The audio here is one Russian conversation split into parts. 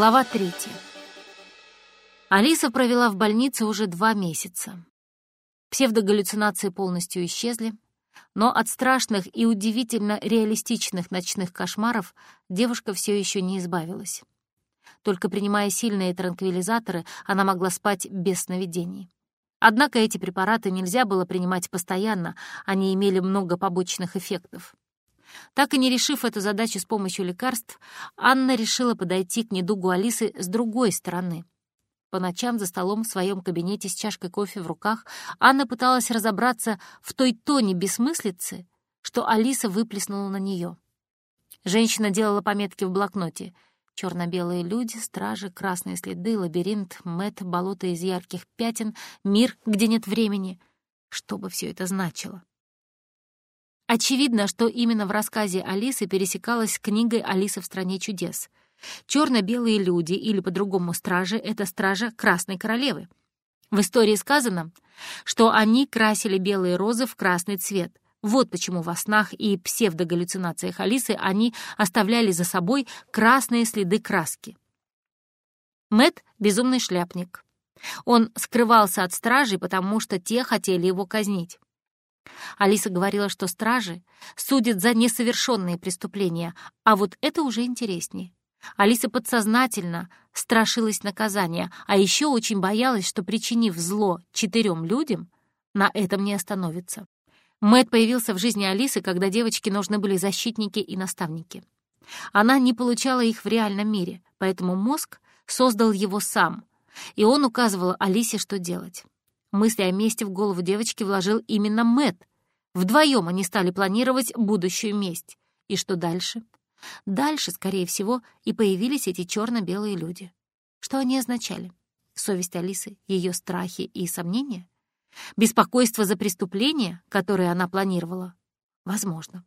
Глава третья. Алиса провела в больнице уже два месяца. Псевдогаллюцинации полностью исчезли, но от страшных и удивительно реалистичных ночных кошмаров девушка все еще не избавилась. Только принимая сильные транквилизаторы, она могла спать без сновидений. Однако эти препараты нельзя было принимать постоянно, они имели много побочных эффектов. Так и не решив эту задачу с помощью лекарств, Анна решила подойти к недугу Алисы с другой стороны. По ночам за столом в своем кабинете с чашкой кофе в руках Анна пыталась разобраться в той тоне бессмыслицы, что Алиса выплеснула на нее. Женщина делала пометки в блокноте. Черно-белые люди, стражи, красные следы, лабиринт, мэт, болото из ярких пятен, мир, где нет времени. Что бы все это значило? Очевидно, что именно в рассказе Алисы пересекалась с книгой «Алиса в стране чудес». Черно-белые люди, или по-другому стражи, — это стража Красной Королевы. В истории сказано, что они красили белые розы в красный цвет. Вот почему во снах и псевдогаллюцинациях Алисы они оставляли за собой красные следы краски. Мэт безумный шляпник. Он скрывался от стражей, потому что те хотели его казнить. Алиса говорила, что стражи судят за несовершенные преступления, а вот это уже интереснее. Алиса подсознательно страшилась наказания, а еще очень боялась, что, причинив зло четырем людям, на этом не остановится. Мэт появился в жизни Алисы, когда девочке нужны были защитники и наставники. Она не получала их в реальном мире, поэтому мозг создал его сам, и он указывал Алисе, что делать. Мысли о мести в голову девочки вложил именно Мэт. Вдвоем они стали планировать будущую месть. И что дальше? Дальше, скорее всего, и появились эти черно-белые люди. Что они означали? Совесть Алисы, ее страхи и сомнения? Беспокойство за преступление, которое она планировала? Возможно.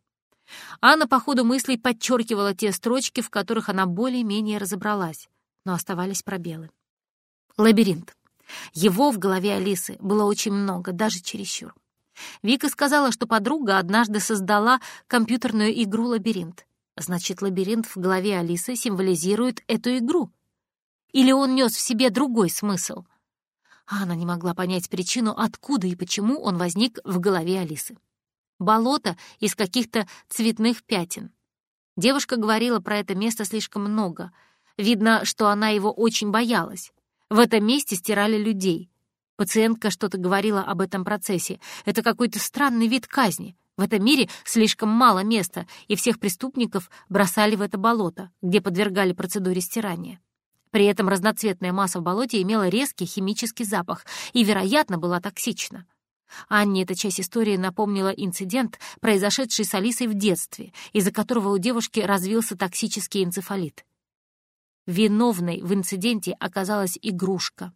Анна по ходу мыслей подчеркивала те строчки, в которых она более-менее разобралась, но оставались пробелы. Лабиринт. Его в голове Алисы было очень много, даже чересчур. Вика сказала, что подруга однажды создала компьютерную игру «Лабиринт». Значит, лабиринт в голове Алисы символизирует эту игру. Или он нес в себе другой смысл? А она не могла понять причину, откуда и почему он возник в голове Алисы. Болото из каких-то цветных пятен. Девушка говорила про это место слишком много. Видно, что она его очень боялась. В этом месте стирали людей. Пациентка что-то говорила об этом процессе. Это какой-то странный вид казни. В этом мире слишком мало места, и всех преступников бросали в это болото, где подвергали процедуре стирания. При этом разноцветная масса в болоте имела резкий химический запах и, вероятно, была токсична. Анне эта часть истории напомнила инцидент, произошедший с Алисой в детстве, из-за которого у девушки развился токсический энцефалит. Виновной в инциденте оказалась игрушка,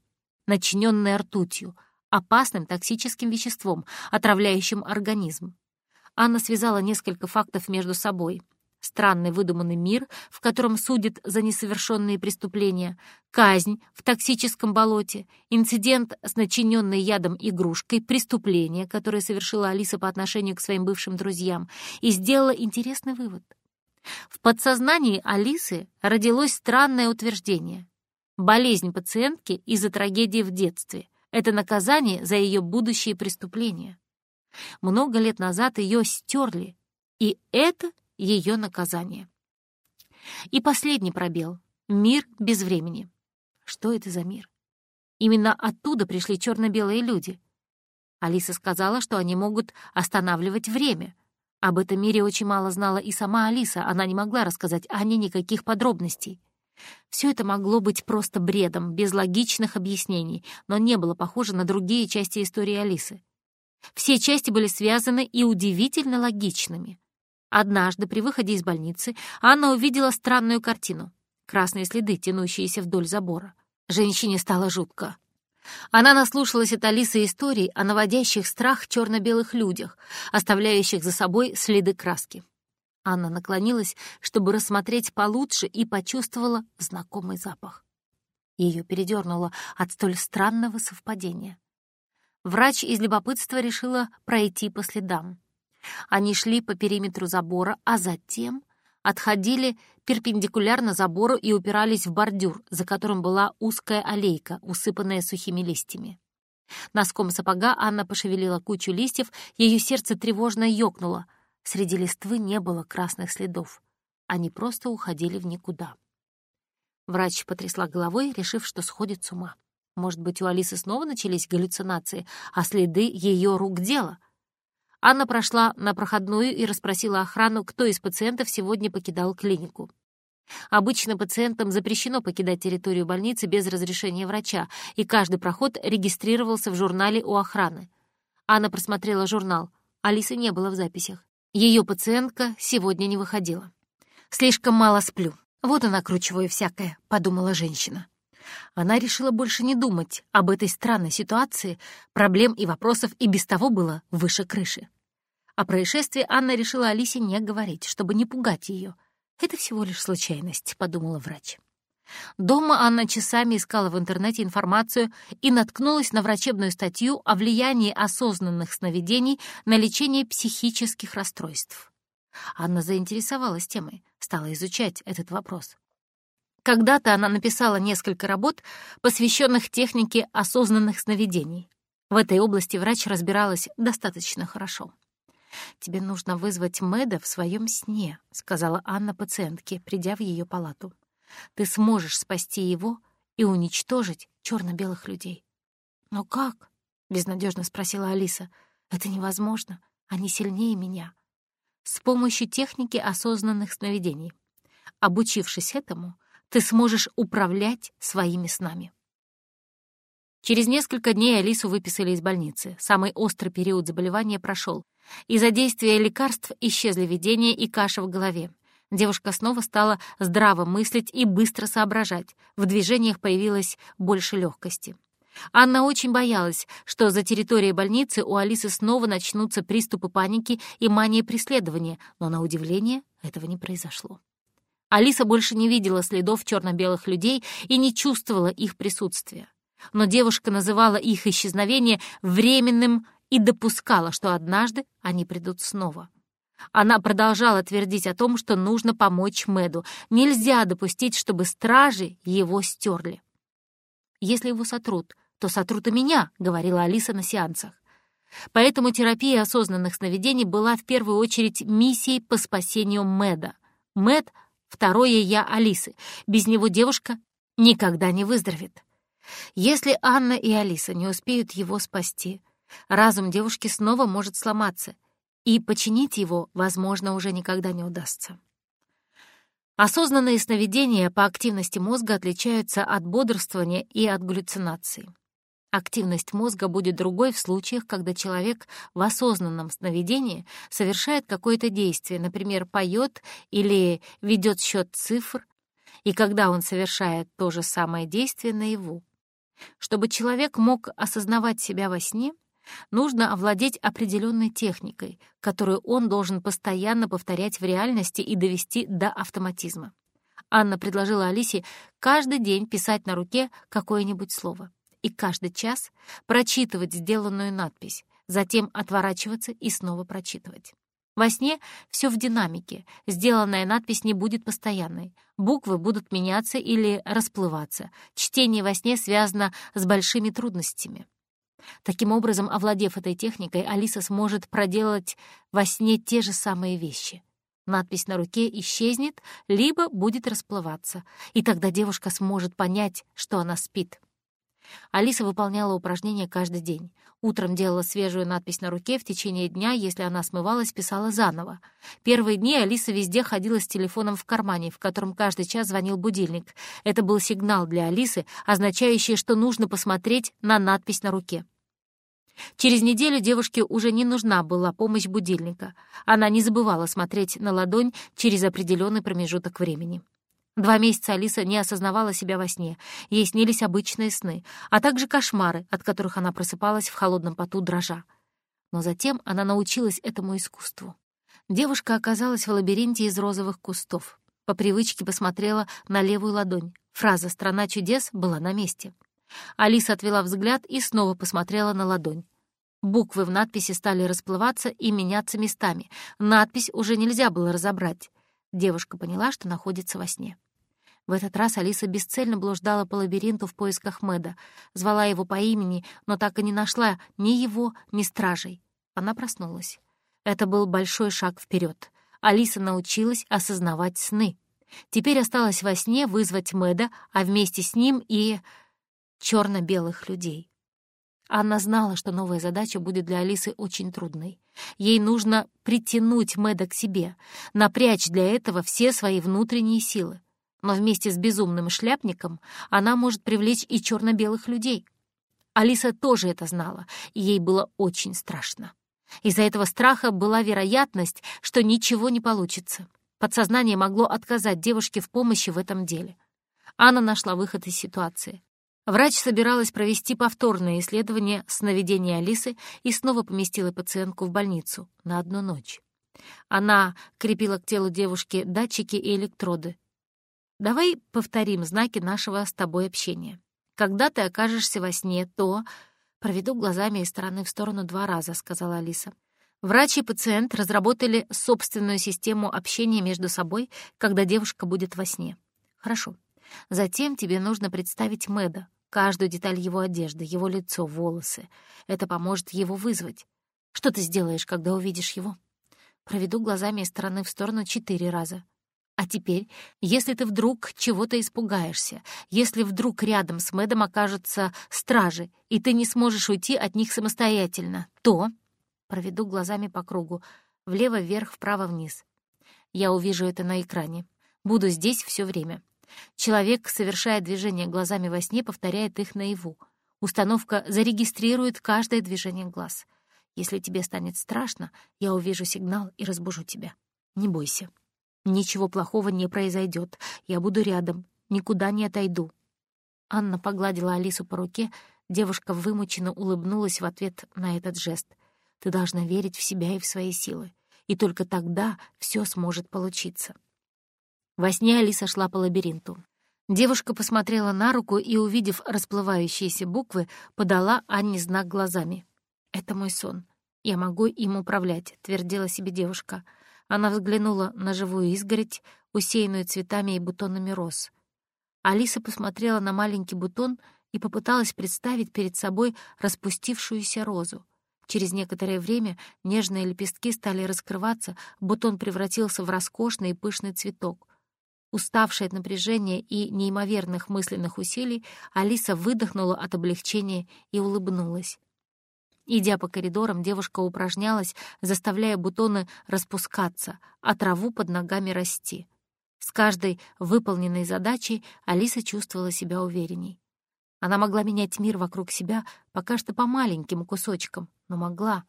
начиненная ртутью, опасным токсическим веществом, отравляющим организм. Анна связала несколько фактов между собой. Странный выдуманный мир, в котором судят за несовершенные преступления, казнь в токсическом болоте, инцидент с начиненной ядом игрушкой, преступление, которое совершила Алиса по отношению к своим бывшим друзьям, и сделала интересный вывод — в подсознании Алисы родилось странное утверждение. Болезнь пациентки из-за трагедии в детстве — это наказание за ее будущие преступления. Много лет назад ее стерли, и это ее наказание. И последний пробел — мир без времени. Что это за мир? Именно оттуда пришли черно-белые люди. Алиса сказала, что они могут останавливать время — об этом мире очень мало знала и сама Алиса, она не могла рассказать Ане никаких подробностей. Все это могло быть просто бредом, без логичных объяснений, но не было похоже на другие части истории Алисы. Все части были связаны и удивительно логичными. Однажды при выходе из больницы Анна увидела странную картину. Красные следы, тянущиеся вдоль забора. Женщине стало жутко. Она наслушалась от Алисы историй о наводящих страх черно-белых людях, оставляющих за собой следы краски. Анна наклонилась, чтобы рассмотреть получше, и почувствовала знакомый запах. Ее передернуло от столь странного совпадения. Врач из любопытства решила пройти по следам. Они шли по периметру забора, а затем отходили перпендикулярно забору и упирались в бордюр, за которым была узкая аллейка, усыпанная сухими листьями. Носком сапога Анна пошевелила кучу листьев, ее сердце тревожно ёкнуло. Среди листвы не было красных следов. Они просто уходили в никуда. Врач потрясла головой, решив, что сходит с ума. Может быть, у Алисы снова начались галлюцинации, а следы ее рук дело? Анна прошла на проходную и расспросила охрану, кто из пациентов сегодня покидал клинику. Обычно пациентам запрещено покидать территорию больницы без разрешения врача, и каждый проход регистрировался в журнале у охраны. Анна просмотрела журнал. Алисы не было в записях. Ее пациентка сегодня не выходила. «Слишком мало сплю. Вот и накручиваю всякое», — подумала женщина. Она решила больше не думать об этой странной ситуации, проблем и вопросов и без того было выше крыши. О происшествии Анна решила Алисе не говорить, чтобы не пугать ее — «Это всего лишь случайность», — подумала врач. Дома Анна часами искала в интернете информацию и наткнулась на врачебную статью о влиянии осознанных сновидений на лечение психических расстройств. Анна заинтересовалась темой, стала изучать этот вопрос. Когда-то она написала несколько работ, посвященных технике осознанных сновидений. В этой области врач разбиралась достаточно хорошо. «Тебе нужно вызвать Мэда в своем сне», — сказала Анна пациентке, придя в ее палату. «Ты сможешь спасти его и уничтожить черно-белых людей». «Но как?» — безнадежно спросила Алиса. «Это невозможно. Они сильнее меня». «С помощью техники осознанных сновидений. Обучившись этому, ты сможешь управлять своими снами». Через несколько дней Алису выписали из больницы. Самый острый период заболевания прошел. Из-за действия лекарств исчезли видения и каша в голове. Девушка снова стала здраво мыслить и быстро соображать. В движениях появилось больше легкости. Анна очень боялась, что за территорией больницы у Алисы снова начнутся приступы паники и мания преследования, но, на удивление, этого не произошло. Алиса больше не видела следов черно-белых людей и не чувствовала их присутствия. Но девушка называла их исчезновение временным и допускала, что однажды они придут снова. Она продолжала твердить о том, что нужно помочь Мэду. Нельзя допустить, чтобы стражи его стерли. «Если его сотрут, то сотрут и меня», — говорила Алиса на сеансах. Поэтому терапия осознанных сновидений была в первую очередь миссией по спасению Мэда. Мэд — второе «я» Алисы. Без него девушка никогда не выздоровеет. Если Анна и Алиса не успеют его спасти, разум девушки снова может сломаться, и починить его, возможно, уже никогда не удастся. Осознанные сновидения по активности мозга отличаются от бодрствования и от галлюцинаций. Активность мозга будет другой в случаях, когда человек в осознанном сновидении совершает какое-то действие, например, поет или ведет счет цифр, и когда он совершает то же самое действие наяву. Чтобы человек мог осознавать себя во сне, нужно овладеть определенной техникой, которую он должен постоянно повторять в реальности и довести до автоматизма. Анна предложила Алисе каждый день писать на руке какое-нибудь слово и каждый час прочитывать сделанную надпись, затем отворачиваться и снова прочитывать. Во сне все в динамике, сделанная надпись не будет постоянной. Буквы будут меняться или расплываться. Чтение во сне связано с большими трудностями. Таким образом, овладев этой техникой, Алиса сможет проделать во сне те же самые вещи. Надпись на руке исчезнет, либо будет расплываться, и тогда девушка сможет понять, что она спит. Алиса выполняла упражнения каждый день. Утром делала свежую надпись на руке, в течение дня, если она смывалась, писала заново. Первые дни Алиса везде ходила с телефоном в кармане, в котором каждый час звонил будильник. Это был сигнал для Алисы, означающий, что нужно посмотреть на надпись на руке. Через неделю девушке уже не нужна была помощь будильника. Она не забывала смотреть на ладонь через определенный промежуток времени. Два месяца Алиса не осознавала себя во сне. Ей снились обычные сны, а также кошмары, от которых она просыпалась в холодном поту дрожа. Но затем она научилась этому искусству. Девушка оказалась в лабиринте из розовых кустов. По привычке посмотрела на левую ладонь. Фраза «Страна чудес» была на месте. Алиса отвела взгляд и снова посмотрела на ладонь. Буквы в надписи стали расплываться и меняться местами. Надпись уже нельзя было разобрать. Девушка поняла, что находится во сне. В этот раз Алиса бесцельно блуждала по лабиринту в поисках Мэда, звала его по имени, но так и не нашла ни его, ни стражей. Она проснулась. Это был большой шаг вперед. Алиса научилась осознавать сны. Теперь осталось во сне вызвать Мэда, а вместе с ним и черно белых людей. Анна знала, что новая задача будет для Алисы очень трудной. Ей нужно притянуть Мэда к себе, напрячь для этого все свои внутренние силы. Но вместе с безумным шляпником она может привлечь и черно-белых людей. Алиса тоже это знала, и ей было очень страшно. Из-за этого страха была вероятность, что ничего не получится. Подсознание могло отказать девушке в помощи в этом деле. Анна нашла выход из ситуации. Врач собиралась провести повторное исследование сновидения Алисы и снова поместила пациентку в больницу на одну ночь. Она крепила к телу девушки датчики и электроды. «Давай повторим знаки нашего с тобой общения. Когда ты окажешься во сне, то...» «Проведу глазами из стороны в сторону два раза», — сказала Алиса. Врач и пациент разработали собственную систему общения между собой, когда девушка будет во сне. Хорошо. Затем тебе нужно представить Мэда, каждую деталь его одежды, его лицо, волосы. Это поможет его вызвать. Что ты сделаешь, когда увидишь его? Проведу глазами из стороны в сторону четыре раза. А теперь, если ты вдруг чего-то испугаешься, если вдруг рядом с Мэдом окажутся стражи, и ты не сможешь уйти от них самостоятельно, то... Проведу глазами по кругу. Влево, вверх, вправо, вниз. Я увижу это на экране. Буду здесь все время. Человек, совершая движение глазами во сне, повторяет их наяву. Установка зарегистрирует каждое движение глаз. Если тебе станет страшно, я увижу сигнал и разбужу тебя. Не бойся. Ничего плохого не произойдет. Я буду рядом, никуда не отойду. Анна погладила Алису по руке, девушка вымученно улыбнулась в ответ на этот жест. Ты должна верить в себя и в свои силы. И только тогда все сможет получиться. Во сне Алиса шла по лабиринту. Девушка посмотрела на руку и, увидев расплывающиеся буквы, подала Анне знак глазами. «Это мой сон. Я могу им управлять», — твердила себе девушка. Она взглянула на живую изгородь, усеянную цветами и бутонами роз. Алиса посмотрела на маленький бутон и попыталась представить перед собой распустившуюся розу. Через некоторое время нежные лепестки стали раскрываться, бутон превратился в роскошный и пышный цветок. Уставшая от напряжения и неимоверных мысленных усилий, Алиса выдохнула от облегчения и улыбнулась. Идя по коридорам, девушка упражнялась, заставляя бутоны распускаться, а траву под ногами расти. С каждой выполненной задачей Алиса чувствовала себя уверенней. Она могла менять мир вокруг себя пока что по маленьким кусочкам, но могла.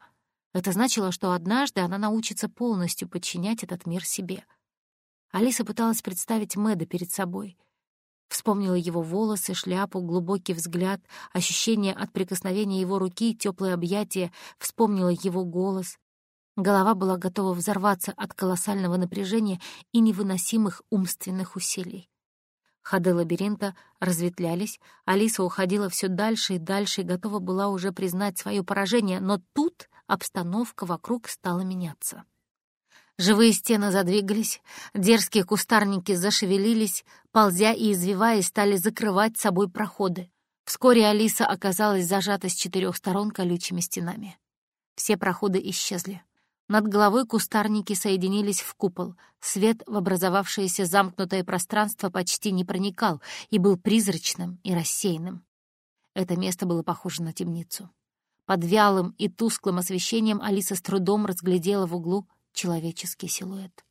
Это значило, что однажды она научится полностью подчинять этот мир себе — Алиса пыталась представить Мэда перед собой. Вспомнила его волосы, шляпу, глубокий взгляд, ощущение от прикосновения его руки, теплое объятие, вспомнила его голос. Голова была готова взорваться от колоссального напряжения и невыносимых умственных усилий. Ходы лабиринта разветвлялись, Алиса уходила все дальше и дальше и готова была уже признать свое поражение, но тут обстановка вокруг стала меняться. Живые стены задвигались, дерзкие кустарники зашевелились, ползя и извиваясь, стали закрывать собой проходы. Вскоре Алиса оказалась зажата с четырех сторон колючими стенами. Все проходы исчезли. Над головой кустарники соединились в купол. Свет в образовавшееся замкнутое пространство почти не проникал и был призрачным и рассеянным. Это место было похоже на темницу. Под вялым и тусклым освещением Алиса с трудом разглядела в углу человеческий силуэт.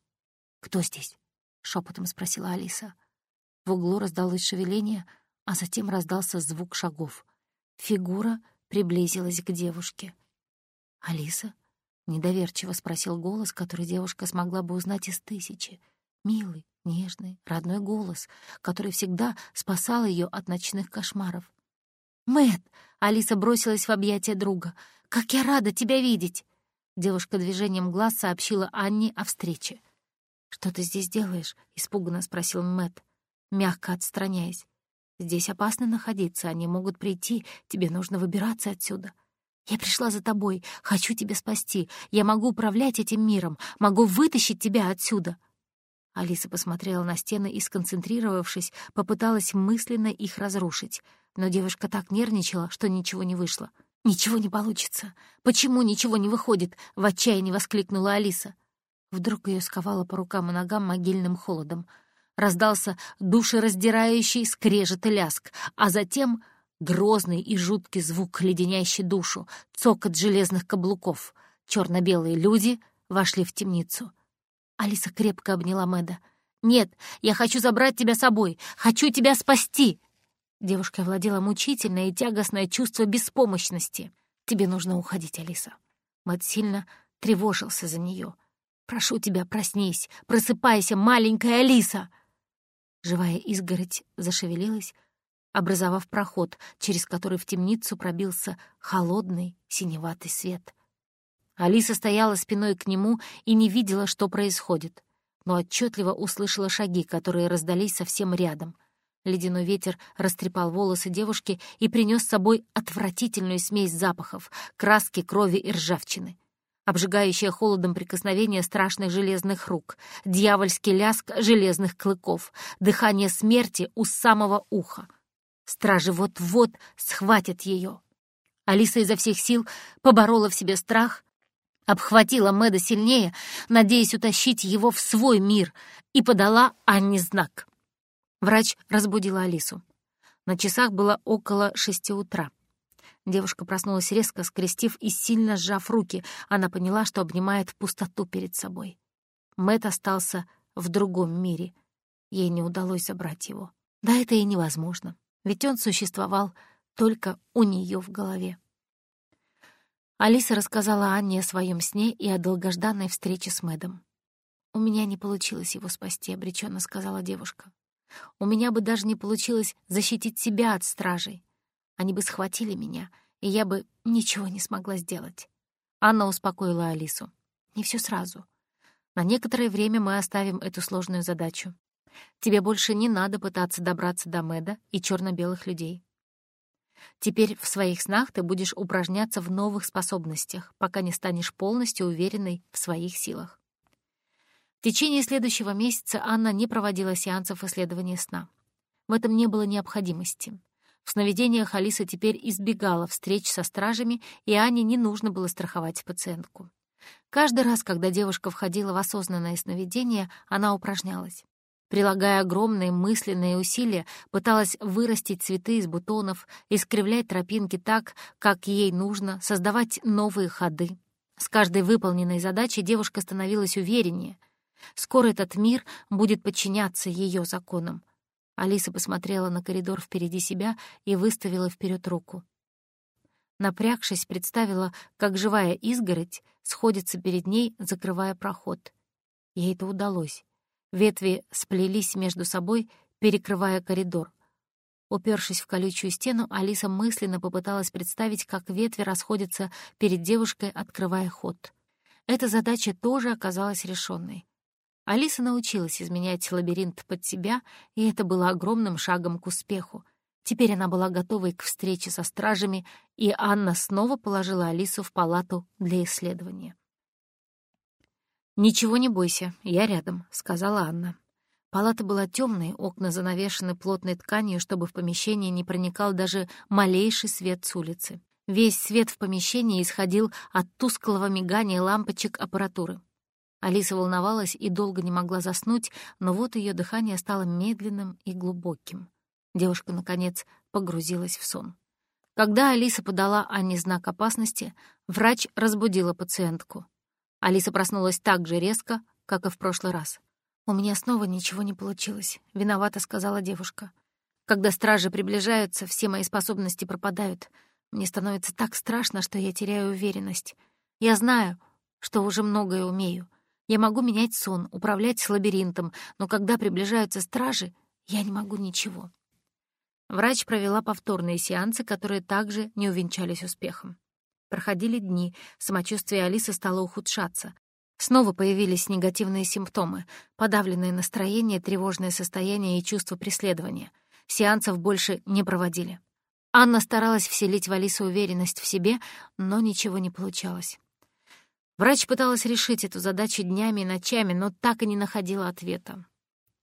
«Кто здесь?» — шепотом спросила Алиса. В углу раздалось шевеление, а затем раздался звук шагов. Фигура приблизилась к девушке. «Алиса?» — недоверчиво спросил голос, который девушка смогла бы узнать из тысячи. Милый, нежный, родной голос, который всегда спасал ее от ночных кошмаров. Мэт! Алиса бросилась в объятия друга. «Как я рада тебя видеть!» Девушка движением глаз сообщила Анне о встрече. «Что ты здесь делаешь?» — испуганно спросил Мэт, мягко отстраняясь. «Здесь опасно находиться, они могут прийти, тебе нужно выбираться отсюда». «Я пришла за тобой, хочу тебя спасти, я могу управлять этим миром, могу вытащить тебя отсюда». Алиса посмотрела на стены и, сконцентрировавшись, попыталась мысленно их разрушить. Но девушка так нервничала, что ничего не вышло. «Ничего не получится. Почему ничего не выходит?» — в отчаянии воскликнула Алиса. Вдруг ее сковало по рукам и ногам могильным холодом. Раздался душераздирающий скрежет и ляск, а затем грозный и жуткий звук, леденящий душу, цокот железных каблуков. Черно-белые люди вошли в темницу. Алиса крепко обняла Мэда. «Нет, я хочу забрать тебя с собой! Хочу тебя спасти!» Девушка владела мучительное и тягостное чувство беспомощности. «Тебе нужно уходить, Алиса». Мэд сильно тревожился за нее. «Прошу тебя, проснись! Просыпайся, маленькая Алиса!» Живая изгородь зашевелилась, образовав проход, через который в темницу пробился холодный синеватый свет. Алиса стояла спиной к нему и не видела, что происходит, но отчетливо услышала шаги, которые раздались совсем рядом. Ледяной ветер растрепал волосы девушки и принес с собой отвратительную смесь запахов, краски, крови и ржавчины. Обжигающее холодом прикосновение страшных железных рук, дьявольский ляск железных клыков, дыхание смерти у самого уха. Стражи вот-вот схватят ее. Алиса изо всех сил поборола в себе страх обхватила Мэда сильнее, надеясь утащить его в свой мир, и подала Анне знак. Врач разбудила Алису. На часах было около шести утра. Девушка проснулась резко, скрестив и сильно сжав руки. Она поняла, что обнимает пустоту перед собой. Мэт остался в другом мире. Ей не удалось забрать его. Да это и невозможно, ведь он существовал только у нее в голове. Алиса рассказала Анне о своем сне и о долгожданной встрече с Мэдом. «У меня не получилось его спасти», — обреченно сказала девушка. «У меня бы даже не получилось защитить себя от стражей. Они бы схватили меня, и я бы ничего не смогла сделать». Анна успокоила Алису. «Не все сразу. На некоторое время мы оставим эту сложную задачу. Тебе больше не надо пытаться добраться до Мэда и черно белых людей. Теперь в своих снах ты будешь упражняться в новых способностях, пока не станешь полностью уверенной в своих силах. В течение следующего месяца Анна не проводила сеансов исследования сна. В этом не было необходимости. В сновидениях Алиса теперь избегала встреч со стражами, и Анне не нужно было страховать пациентку. Каждый раз, когда девушка входила в осознанное сновидение, она упражнялась. Прилагая огромные мысленные усилия, пыталась вырастить цветы из бутонов, искривлять тропинки так, как ей нужно, создавать новые ходы. С каждой выполненной задачей девушка становилась увереннее. Скоро этот мир будет подчиняться ее законам. Алиса посмотрела на коридор впереди себя и выставила вперед руку. Напрягшись, представила, как живая изгородь сходится перед ней, закрывая проход. Ей это удалось. Ветви сплелись между собой, перекрывая коридор. Упершись в колючую стену, Алиса мысленно попыталась представить, как ветви расходятся перед девушкой, открывая ход. Эта задача тоже оказалась решенной. Алиса научилась изменять лабиринт под себя, и это было огромным шагом к успеху. Теперь она была готова к встрече со стражами, и Анна снова положила Алису в палату для исследования. «Ничего не бойся, я рядом», — сказала Анна. Палата была темной, окна занавешены плотной тканью, чтобы в помещение не проникал даже малейший свет с улицы. Весь свет в помещении исходил от тусклого мигания лампочек аппаратуры. Алиса волновалась и долго не могла заснуть, но вот ее дыхание стало медленным и глубоким. Девушка, наконец, погрузилась в сон. Когда Алиса подала Анне знак опасности, врач разбудила пациентку. Алиса проснулась так же резко, как и в прошлый раз. «У меня снова ничего не получилось», — виновата сказала девушка. «Когда стражи приближаются, все мои способности пропадают. Мне становится так страшно, что я теряю уверенность. Я знаю, что уже многое умею. Я могу менять сон, управлять с лабиринтом, но когда приближаются стражи, я не могу ничего». Врач провела повторные сеансы, которые также не увенчались успехом. Проходили дни, самочувствие Алисы стало ухудшаться. Снова появились негативные симптомы, подавленное настроение, тревожное состояние и чувство преследования. Сеансов больше не проводили. Анна старалась вселить в Алису уверенность в себе, но ничего не получалось. Врач пыталась решить эту задачу днями и ночами, но так и не находила ответа.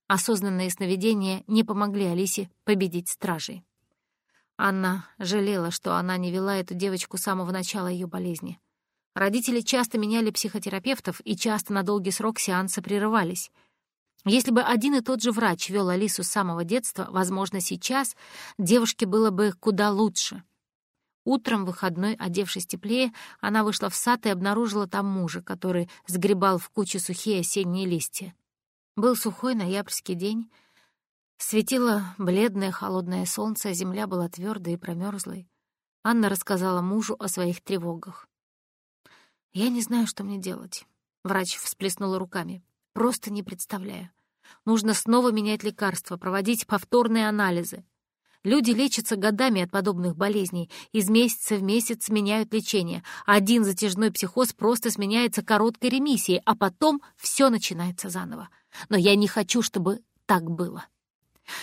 Осознанные сновидения не помогли Алисе победить стражей. Анна жалела, что она не вела эту девочку с самого начала ее болезни. Родители часто меняли психотерапевтов, и часто на долгий срок сеансы прерывались. Если бы один и тот же врач вел Алису с самого детства, возможно, сейчас девушке было бы куда лучше. Утром, выходной, одевшись теплее, она вышла в сад и обнаружила там мужа, который сгребал в кучу сухие осенние листья. Был сухой ноябрьский день, Светило бледное холодное солнце, земля была твердой и промерзлой. Анна рассказала мужу о своих тревогах. «Я не знаю, что мне делать», — врач всплеснула руками. «Просто не представляю. Нужно снова менять лекарства, проводить повторные анализы. Люди лечатся годами от подобных болезней, из месяца в месяц меняют лечение. Один затяжной психоз просто сменяется короткой ремиссией, а потом все начинается заново. Но я не хочу, чтобы так было».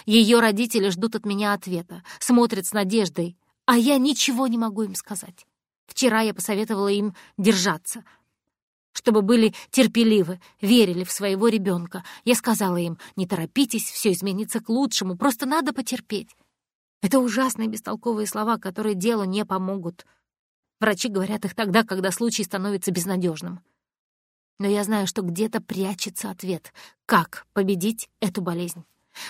Ее родители ждут от меня ответа, смотрят с надеждой, а я ничего не могу им сказать. Вчера я посоветовала им держаться, чтобы были терпеливы, верили в своего ребенка. Я сказала им, не торопитесь, все изменится к лучшему, просто надо потерпеть. Это ужасные бестолковые слова, которые делу не помогут. Врачи говорят их тогда, когда случай становится безнадежным. Но я знаю, что где-то прячется ответ, как победить эту болезнь.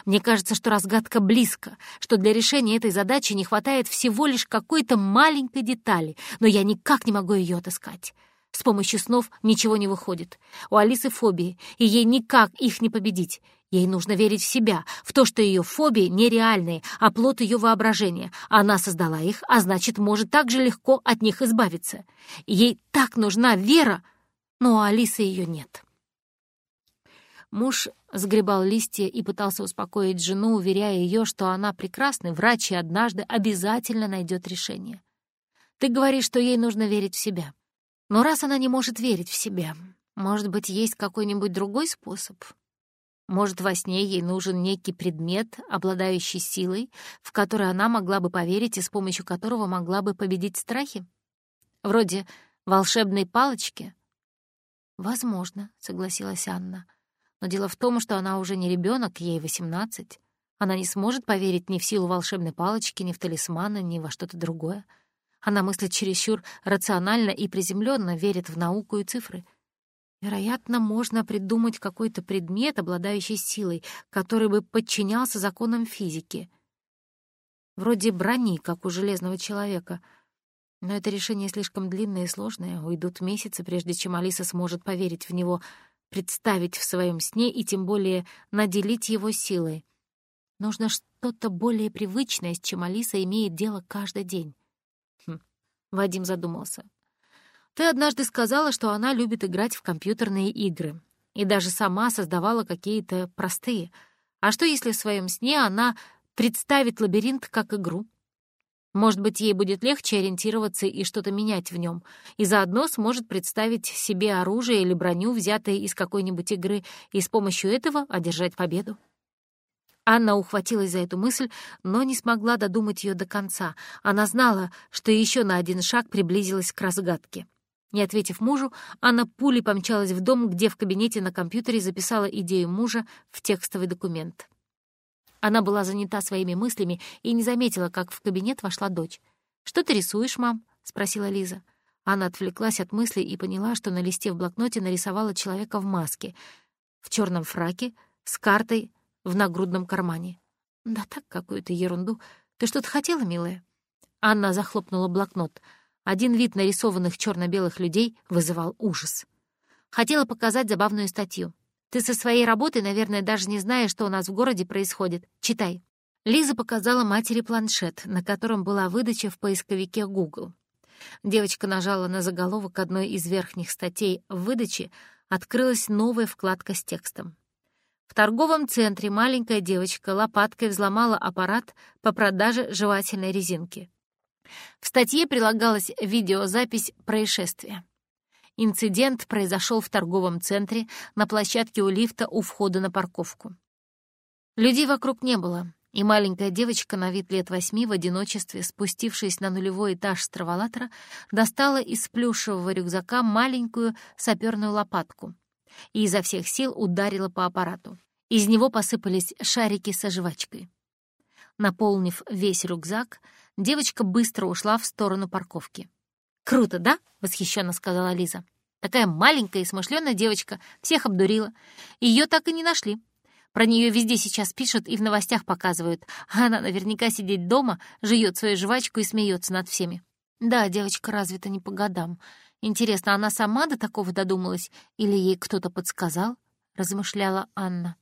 Мне кажется, что разгадка близко, что для решения этой задачи не хватает всего лишь какой-то маленькой детали, но я никак не могу ее отыскать. С помощью снов ничего не выходит. У Алисы фобии, и ей никак их не победить. Ей нужно верить в себя, в то, что ее фобии нереальные, а плод ее воображения. Она создала их, а значит, может так же легко от них избавиться. Ей так нужна вера, но у Алисы ее нет. Муж сгребал листья и пытался успокоить жену, уверяя ее, что она прекрасный врач и однажды обязательно найдет решение. Ты говоришь, что ей нужно верить в себя. Но раз она не может верить в себя, может быть, есть какой-нибудь другой способ? Может, во сне ей нужен некий предмет, обладающий силой, в который она могла бы поверить и с помощью которого могла бы победить страхи? Вроде волшебной палочки? «Возможно», — согласилась Анна. Но дело в том, что она уже не ребенок, ей восемнадцать. Она не сможет поверить ни в силу волшебной палочки, ни в талисманы, ни во что-то другое. Она мыслит чересчур рационально и приземленно, верит в науку и цифры. Вероятно, можно придумать какой-то предмет, обладающий силой, который бы подчинялся законам физики. Вроде брони, как у железного человека. Но это решение слишком длинное и сложное. Уйдут месяцы, прежде чем Алиса сможет поверить в него — представить в своем сне и тем более наделить его силой. Нужно что-то более привычное, с чем Алиса имеет дело каждый день. Вадим задумался. «Ты однажды сказала, что она любит играть в компьютерные игры и даже сама создавала какие-то простые. А что, если в своем сне она представит лабиринт как игру?» Может быть, ей будет легче ориентироваться и что-то менять в нем, и заодно сможет представить себе оружие или броню, взятое из какой-нибудь игры, и с помощью этого одержать победу. Анна ухватилась за эту мысль, но не смогла додумать ее до конца. Она знала, что еще на один шаг приблизилась к разгадке. Не ответив мужу, Анна пулей помчалась в дом, где в кабинете на компьютере записала идею мужа в текстовый документ. Она была занята своими мыслями и не заметила, как в кабинет вошла дочь. «Что ты рисуешь, мам?» — спросила Лиза. Анна отвлеклась от мыслей и поняла, что на листе в блокноте нарисовала человека в маске, в черном фраке, с картой в нагрудном кармане. «Да так, какую-то ерунду. Ты что-то хотела, милая?» Анна захлопнула блокнот. Один вид нарисованных черно белых людей вызывал ужас. Хотела показать забавную статью. Ты со своей работой, наверное, даже не знаешь, что у нас в городе происходит. Читай». Лиза показала матери планшет, на котором была выдача в поисковике Google. Девочка нажала на заголовок одной из верхних статей в выдаче, открылась новая вкладка с текстом. В торговом центре маленькая девочка лопаткой взломала аппарат по продаже жевательной резинки. В статье прилагалась видеозапись происшествия. Инцидент произошел в торговом центре на площадке у лифта у входа на парковку. Людей вокруг не было, и маленькая девочка на вид лет восьми в одиночестве, спустившись на нулевой этаж страволатора, достала из плюшевого рюкзака маленькую саперную лопатку и изо всех сил ударила по аппарату. Из него посыпались шарики со жвачкой. Наполнив весь рюкзак, девочка быстро ушла в сторону парковки. «Круто, да?» — восхищенно сказала Лиза. «Такая маленькая и смышленая девочка, всех обдурила. Ее так и не нашли. Про нее везде сейчас пишут и в новостях показывают. Она наверняка сидит дома, жует свою жвачку и смеется над всеми. Да, девочка развита не по годам. Интересно, она сама до такого додумалась или ей кто-то подсказал? Размышляла Анна.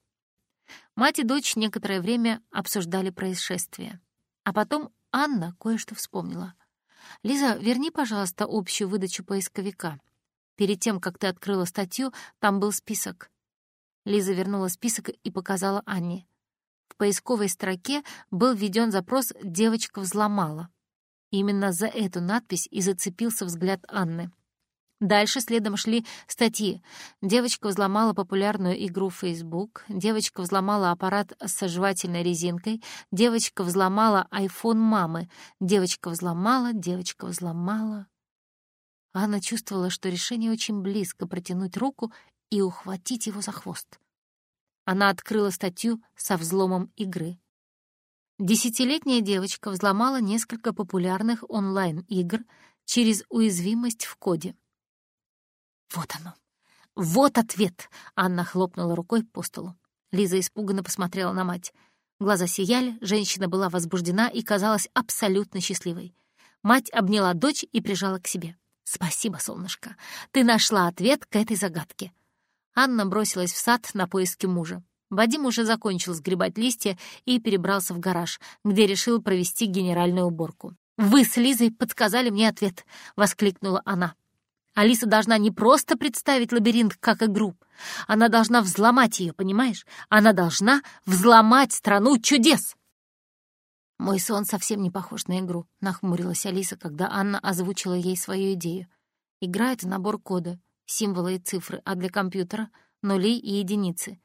Мать и дочь некоторое время обсуждали происшествие. А потом Анна кое-что вспомнила. «Лиза, верни, пожалуйста, общую выдачу поисковика. Перед тем, как ты открыла статью, там был список. Лиза вернула список и показала Анне. В поисковой строке был введен запрос «девочка взломала». Именно за эту надпись и зацепился взгляд Анны. Дальше следом шли статьи. Девочка взломала популярную игру Facebook, девочка взломала аппарат с сожевательной резинкой, девочка взломала iPhone мамы, девочка взломала, девочка взломала. Анна чувствовала, что решение очень близко протянуть руку и ухватить его за хвост. Она открыла статью со взломом игры. Десятилетняя девочка взломала несколько популярных онлайн-игр через уязвимость в коде. «Вот оно! Вот ответ!» — Анна хлопнула рукой по столу. Лиза испуганно посмотрела на мать. Глаза сияли, женщина была возбуждена и казалась абсолютно счастливой. Мать обняла дочь и прижала к себе. «Спасибо, солнышко. Ты нашла ответ к этой загадке. Анна бросилась в сад на поиски мужа. Вадим уже закончил сгребать листья и перебрался в гараж, где решил провести генеральную уборку. «Вы с Лизой подсказали мне ответ!» — воскликнула она. «Алиса должна не просто представить лабиринт как игру. Она должна взломать ее, понимаешь? Она должна взломать страну чудес!» «Мой сон совсем не похож на игру», — нахмурилась Алиса, когда Анна озвучила ей свою идею. «Игра — это набор кода символы и цифры, а для компьютера — нули и единицы.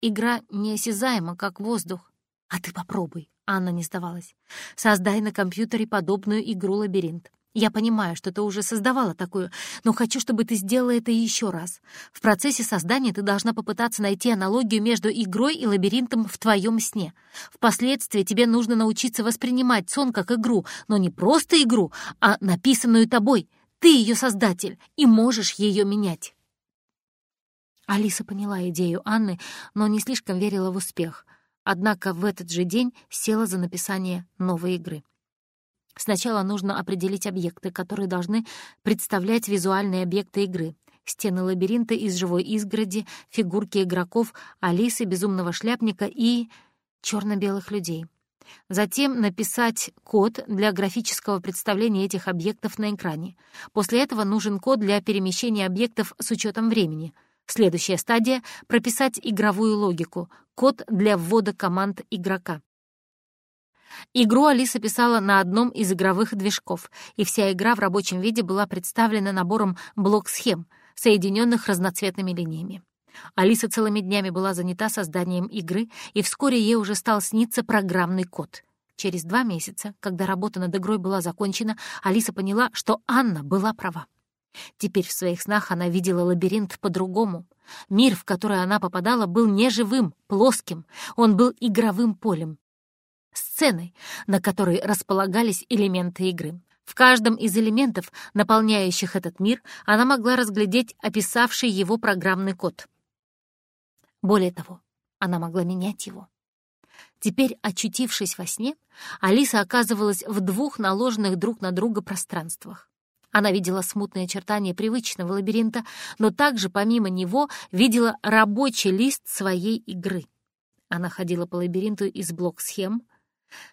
Игра неосязаема, как воздух. А ты попробуй, Анна не сдавалась. Создай на компьютере подобную игру-лабиринт. Я понимаю, что ты уже создавала такую, но хочу, чтобы ты сделала это еще раз. В процессе создания ты должна попытаться найти аналогию между игрой и лабиринтом в твоем сне. Впоследствии тебе нужно научиться воспринимать сон как игру, но не просто игру, а написанную тобой — ты ее создатель и можешь ее менять. Алиса поняла идею Анны, но не слишком верила в успех. Однако в этот же день села за написание новой игры. Сначала нужно определить объекты, которые должны представлять визуальные объекты игры. Стены лабиринта из живой изгороди, фигурки игроков, Алисы, безумного шляпника и черно белых людей. Затем написать код для графического представления этих объектов на экране. После этого нужен код для перемещения объектов с учетом времени. Следующая стадия — прописать игровую логику, код для ввода команд игрока. Игру Алиса писала на одном из игровых движков, и вся игра в рабочем виде была представлена набором блок-схем, соединенных разноцветными линиями. Алиса целыми днями была занята созданием игры, и вскоре ей уже стал сниться программный код. Через два месяца, когда работа над игрой была закончена, Алиса поняла, что Анна была права. Теперь в своих снах она видела лабиринт по-другому. Мир, в который она попадала, был не живым, плоским. Он был игровым полем. Сценой, на которой располагались элементы игры. В каждом из элементов, наполняющих этот мир, она могла разглядеть описавший его программный код. Более того, она могла менять его. Теперь, очутившись во сне, Алиса оказывалась в двух наложенных друг на друга пространствах. Она видела смутные очертания привычного лабиринта, но также, помимо него, видела рабочий лист своей игры. Она ходила по лабиринту из блок-схем,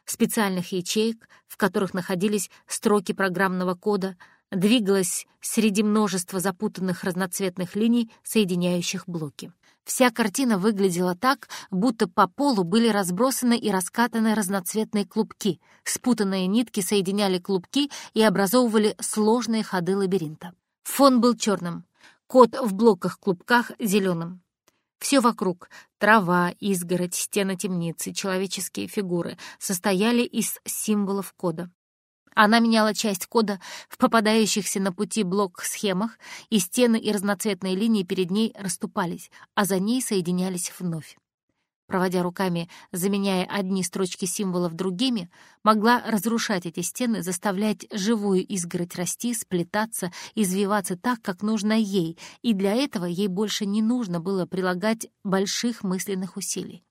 специальных ячеек, в которых находились строки программного кода, двигалась среди множества запутанных разноцветных линий, соединяющих блоки. Вся картина выглядела так, будто по полу были разбросаны и раскатаны разноцветные клубки. Спутанные нитки соединяли клубки и образовывали сложные ходы лабиринта. Фон был черным, код в блоках-клубках — зеленым. Все вокруг — трава, изгородь, стены темницы, человеческие фигуры — состояли из символов кода. Она меняла часть кода в попадающихся на пути блок-схемах, и стены и разноцветные линии перед ней расступались, а за ней соединялись вновь. Проводя руками, заменяя одни строчки символов другими, могла разрушать эти стены, заставлять живую изгородь расти, сплетаться, извиваться так, как нужно ей, и для этого ей больше не нужно было прилагать больших мысленных усилий.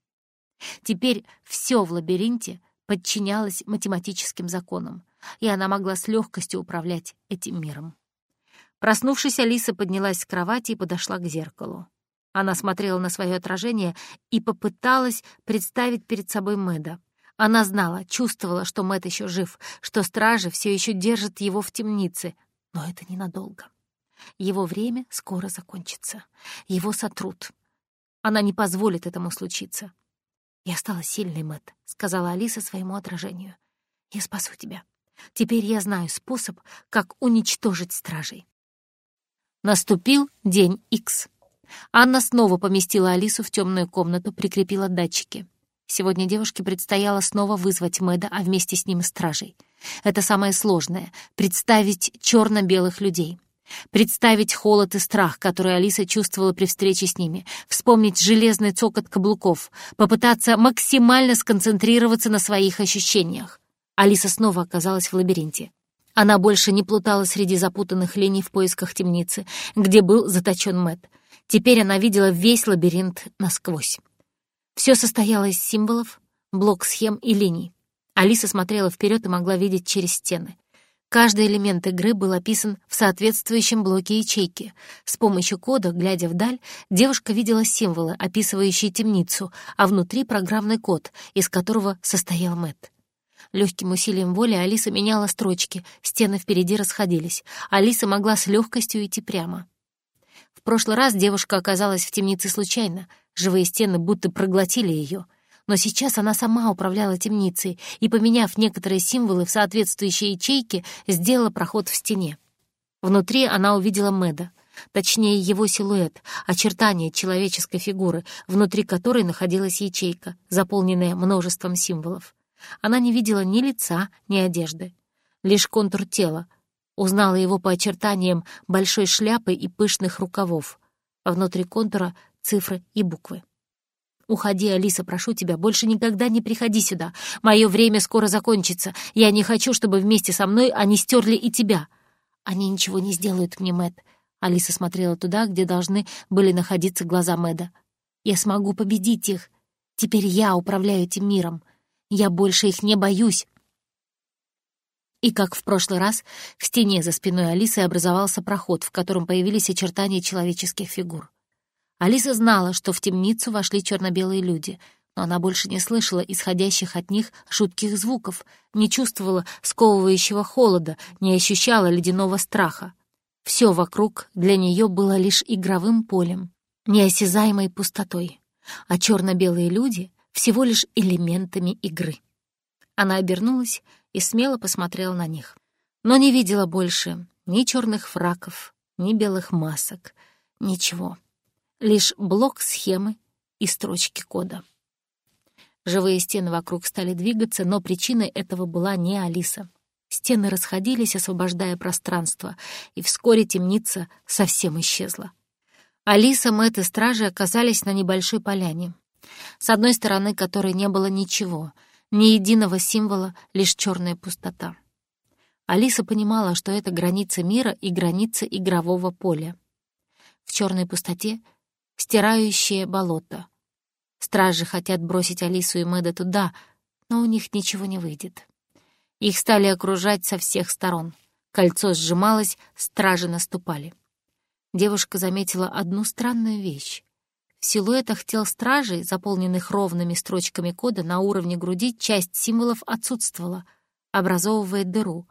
Теперь все в лабиринте подчинялось математическим законам, и она могла с легкостью управлять этим миром. Проснувшись, Алиса поднялась с кровати и подошла к зеркалу. Она смотрела на свое отражение и попыталась представить перед собой Мэда. Она знала, чувствовала, что Мэд еще жив, что стражи все еще держат его в темнице, но это ненадолго. Его время скоро закончится. Его сотрут. Она не позволит этому случиться. «Я стала сильной, Мэт, сказала Алиса своему отражению. «Я спасу тебя. Теперь я знаю способ, как уничтожить стражей». Наступил день Икс. Анна снова поместила Алису в темную комнату, прикрепила датчики. Сегодня девушке предстояло снова вызвать Мэда, а вместе с ним стражей. Это самое сложное — представить черно-белых людей. Представить холод и страх, который Алиса чувствовала при встрече с ними, вспомнить железный цокот каблуков, попытаться максимально сконцентрироваться на своих ощущениях. Алиса снова оказалась в лабиринте. Она больше не плутала среди запутанных линий в поисках темницы, где был заточен Мэт. Теперь она видела весь лабиринт насквозь. Все состояло из символов, блок схем и линий. Алиса смотрела вперед и могла видеть через стены. Каждый элемент игры был описан в соответствующем блоке ячейки. С помощью кода, глядя вдаль, девушка видела символы, описывающие темницу, а внутри программный код, из которого состоял Мэтт. Легким усилием воли Алиса меняла строчки, стены впереди расходились. Алиса могла с легкостью идти прямо. В прошлый раз девушка оказалась в темнице случайно. Живые стены будто проглотили ее — но сейчас она сама управляла темницей и, поменяв некоторые символы в соответствующие ячейки, сделала проход в стене. Внутри она увидела Мэда, точнее его силуэт, очертания человеческой фигуры, внутри которой находилась ячейка, заполненная множеством символов. Она не видела ни лица, ни одежды, лишь контур тела, узнала его по очертаниям большой шляпы и пышных рукавов, а внутри контура — цифры и буквы. «Уходи, Алиса, прошу тебя, больше никогда не приходи сюда. Мое время скоро закончится. Я не хочу, чтобы вместе со мной они стерли и тебя». «Они ничего не сделают мне, Мэт. Алиса смотрела туда, где должны были находиться глаза Мэда. «Я смогу победить их. Теперь я управляю этим миром. Я больше их не боюсь». И как в прошлый раз, в стене за спиной Алисы образовался проход, в котором появились очертания человеческих фигур. Алиса знала, что в темницу вошли черно-белые люди, но она больше не слышала исходящих от них жутких звуков, не чувствовала сковывающего холода, не ощущала ледяного страха. Все вокруг для нее было лишь игровым полем, неосязаемой пустотой, а черно-белые люди — всего лишь элементами игры. Она обернулась и смело посмотрела на них, но не видела больше ни черных фраков, ни белых масок, ничего лишь блок схемы и строчки кода. Живые стены вокруг стали двигаться, но причиной этого была не Алиса. Стены расходились, освобождая пространство, и вскоре темница совсем исчезла. Алиса, Мэтт и стражи оказались на небольшой поляне, с одной стороны которой не было ничего, ни единого символа, лишь черная пустота. Алиса понимала, что это граница мира и граница игрового поля. В черной пустоте стирающее болото. Стражи хотят бросить Алису и Мэда туда, но у них ничего не выйдет. Их стали окружать со всех сторон. Кольцо сжималось, стражи наступали. Девушка заметила одну странную вещь. В силуэтах тел стражей, заполненных ровными строчками кода на уровне груди, часть символов отсутствовала, образовывая дыру.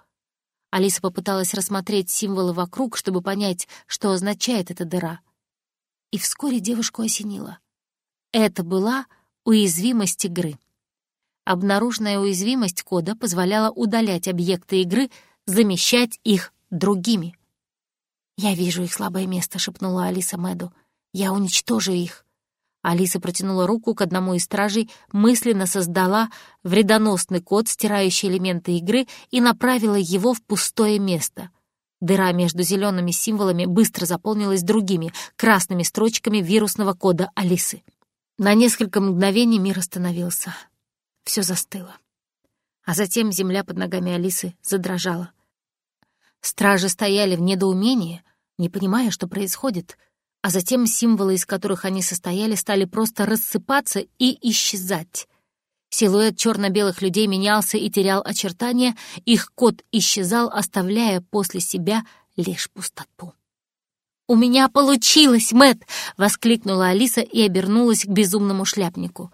Алиса попыталась рассмотреть символы вокруг, чтобы понять, что означает эта дыра — и вскоре девушку осенило. Это была уязвимость игры. Обнаруженная уязвимость кода позволяла удалять объекты игры, замещать их другими. «Я вижу их слабое место», — шепнула Алиса Мэду. «Я уничтожу их». Алиса протянула руку к одному из стражей, мысленно создала вредоносный код, стирающий элементы игры, и направила его в пустое место — Дыра между зелеными символами быстро заполнилась другими, красными строчками вирусного кода Алисы. На несколько мгновений мир остановился. Все застыло. А затем земля под ногами Алисы задрожала. Стражи стояли в недоумении, не понимая, что происходит, а затем символы, из которых они состояли, стали просто рассыпаться и исчезать. Силуэт черно-белых людей менялся и терял очертания, их кот исчезал, оставляя после себя лишь пустоту. «У меня получилось, Мэт! воскликнула Алиса и обернулась к безумному шляпнику.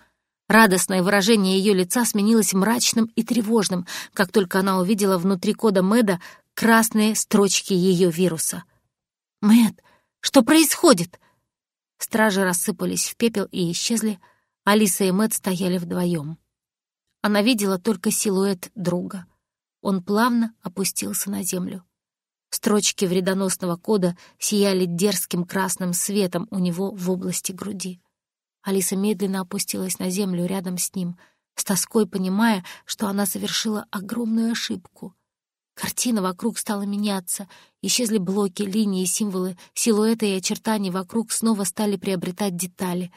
Радостное выражение ее лица сменилось мрачным и тревожным, как только она увидела внутри кода Мэда красные строчки ее вируса. Мэт, что происходит?» Стражи рассыпались в пепел и исчезли. Алиса и Мэт стояли вдвоем. Она видела только силуэт друга. Он плавно опустился на землю. Строчки вредоносного кода сияли дерзким красным светом у него в области груди. Алиса медленно опустилась на землю рядом с ним, с тоской понимая, что она совершила огромную ошибку. Картина вокруг стала меняться, исчезли блоки, линии, символы, силуэты и очертания вокруг снова стали приобретать детали.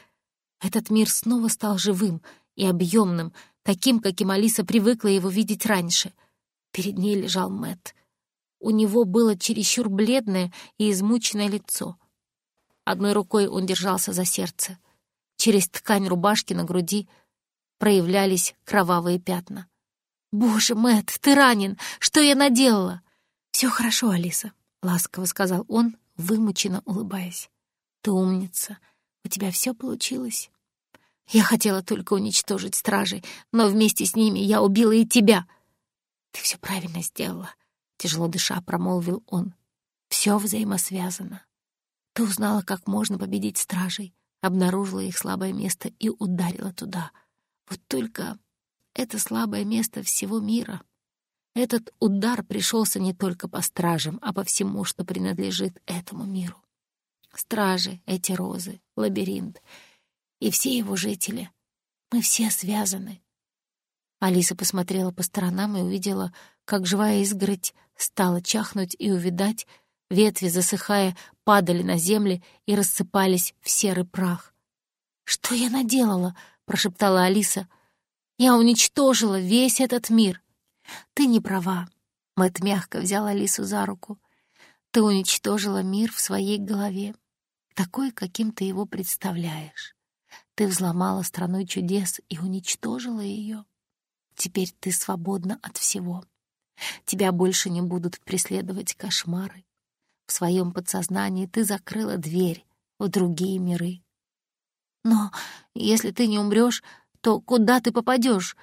Этот мир снова стал живым и объемным, таким, каким Алиса привыкла его видеть раньше. Перед ней лежал Мэтт. У него было чересчур бледное и измученное лицо. Одной рукой он держался за сердце. Через ткань рубашки на груди проявлялись кровавые пятна. «Боже, Мэтт, ты ранен! Что я наделала?» «Все хорошо, Алиса», — ласково сказал он, вымученно улыбаясь. «Ты умница. У тебя все получилось. Я хотела только уничтожить стражей, но вместе с ними я убила и тебя. Ты все правильно сделала. Тяжело дыша, промолвил он. Все взаимосвязано. Ты узнала, как можно победить стражей, обнаружила их слабое место и ударила туда. Вот только это слабое место всего мира. Этот удар пришелся не только по стражам, а по всему, что принадлежит этому миру. Стражи, эти розы, лабиринт и все его жители. Мы все связаны. Алиса посмотрела по сторонам и увидела, как живая изгородь стала чахнуть и увидать, ветви, засыхая, падали на земли и рассыпались в серый прах. «Что я наделала?» — прошептала Алиса. «Я уничтожила весь этот мир». «Ты не права», — Мэтт мягко взял Алису за руку. «Ты уничтожила мир в своей голове, такой, каким ты его представляешь. Ты взломала страну чудес и уничтожила ее. Теперь ты свободна от всего. Тебя больше не будут преследовать кошмары. В своем подсознании ты закрыла дверь в другие миры. Но если ты не умрешь, то куда ты попадешь,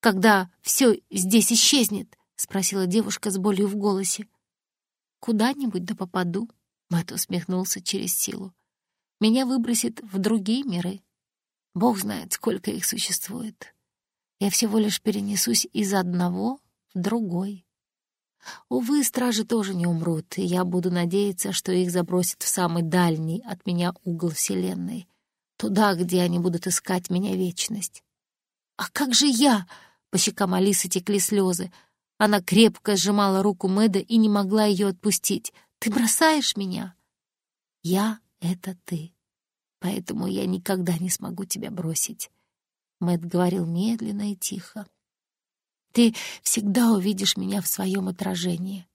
когда все здесь исчезнет? спросила девушка с болью в голосе. Куда-нибудь да попаду, Мэтт усмехнулся через силу. Меня выбросит в другие миры. Бог знает, сколько их существует. Я всего лишь перенесусь из одного в другой. Увы, стражи тоже не умрут, и я буду надеяться, что их забросят в самый дальний от меня угол Вселенной, туда, где они будут искать меня вечность. «А как же я?» — по щекам Алисы текли слезы. Она крепко сжимала руку Мэда и не могла ее отпустить. «Ты бросаешь меня?» «Я — это ты, поэтому я никогда не смогу тебя бросить. Мэт говорил медленно и тихо. «Ты всегда увидишь меня в своем отражении.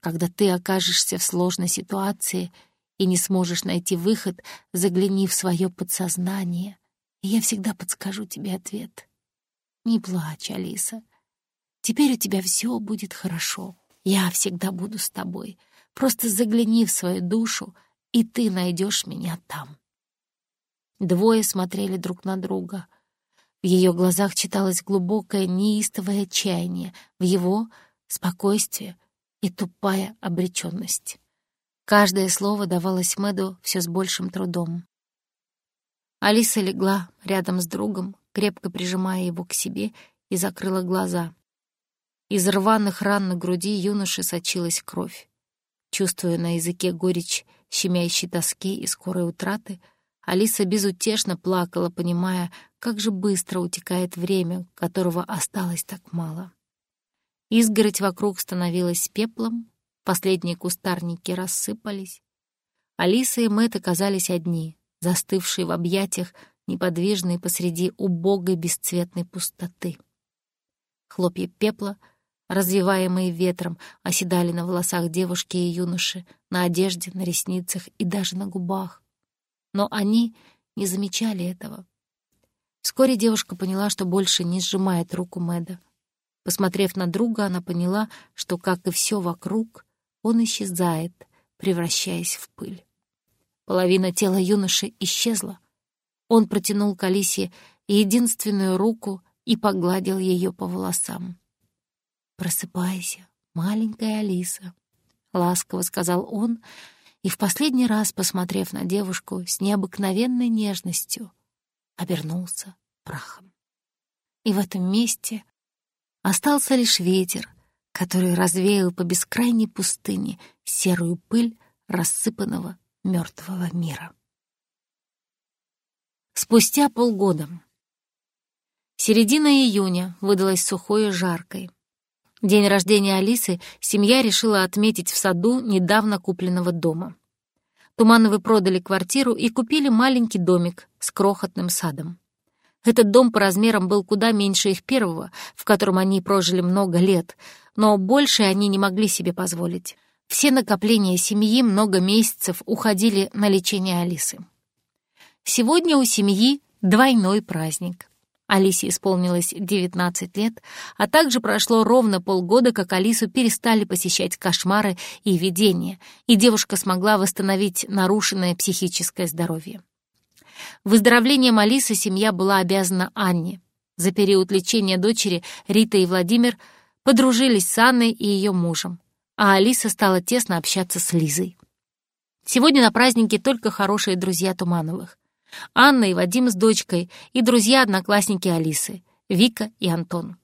Когда ты окажешься в сложной ситуации и не сможешь найти выход, загляни в свое подсознание, и я всегда подскажу тебе ответ. Не плачь, Алиса. Теперь у тебя все будет хорошо. Я всегда буду с тобой. Просто загляни в свою душу, и ты найдешь меня там». Двое смотрели друг на друга — в ее глазах читалось глубокое неистовое отчаяние, в его — спокойствие и тупая обреченность. Каждое слово давалось Мэду все с большим трудом. Алиса легла рядом с другом, крепко прижимая его к себе, и закрыла глаза. Из рваных ран на груди юноши сочилась кровь. Чувствуя на языке горечь щемящей тоски и скорой утраты, Алиса безутешно плакала, понимая, как же быстро утекает время, которого осталось так мало. Изгородь вокруг становилась пеплом, последние кустарники рассыпались. Алиса и Мэтт оказались одни, застывшие в объятиях неподвижные посреди убогой бесцветной пустоты. Хлопья пепла, развиваемые ветром, оседали на волосах девушки и юноши, на одежде, на ресницах и даже на губах. Но они не замечали этого. Вскоре девушка поняла, что больше не сжимает руку Мэда. Посмотрев на друга, она поняла, что, как и все вокруг, он исчезает, превращаясь в пыль. Половина тела юноши исчезла. Он протянул к Алисе единственную руку и погладил ее по волосам. «Просыпайся, маленькая Алиса», — ласково сказал он, и в последний раз, посмотрев на девушку с необыкновенной нежностью, обернулся прахом. И в этом месте остался лишь ветер, который развеял по бескрайней пустыне серую пыль рассыпанного мертвого мира. Спустя полгода. Середина июня выдалась сухой и жаркой. День рождения Алисы семья решила отметить в саду недавно купленного дома. Тумановы продали квартиру и купили маленький домик с крохотным садом. Этот дом по размерам был куда меньше их первого, в котором они прожили много лет, но больше они не могли себе позволить. Все накопления семьи много месяцев уходили на лечение Алисы. Сегодня у семьи двойной праздник. Алисе исполнилось 19 лет, а также прошло ровно полгода, как Алису перестали посещать кошмары и видения, и девушка смогла восстановить нарушенное психическое здоровье. Выздоровлением Алисы семья была обязана Анне. За период лечения дочери Рита и Владимир подружились с Анной и ее мужем, а Алиса стала тесно общаться с Лизой. Сегодня на празднике только хорошие друзья Тумановых. Анна и Вадим с дочкой и друзья-одноклассники Алисы, Вика и Антон.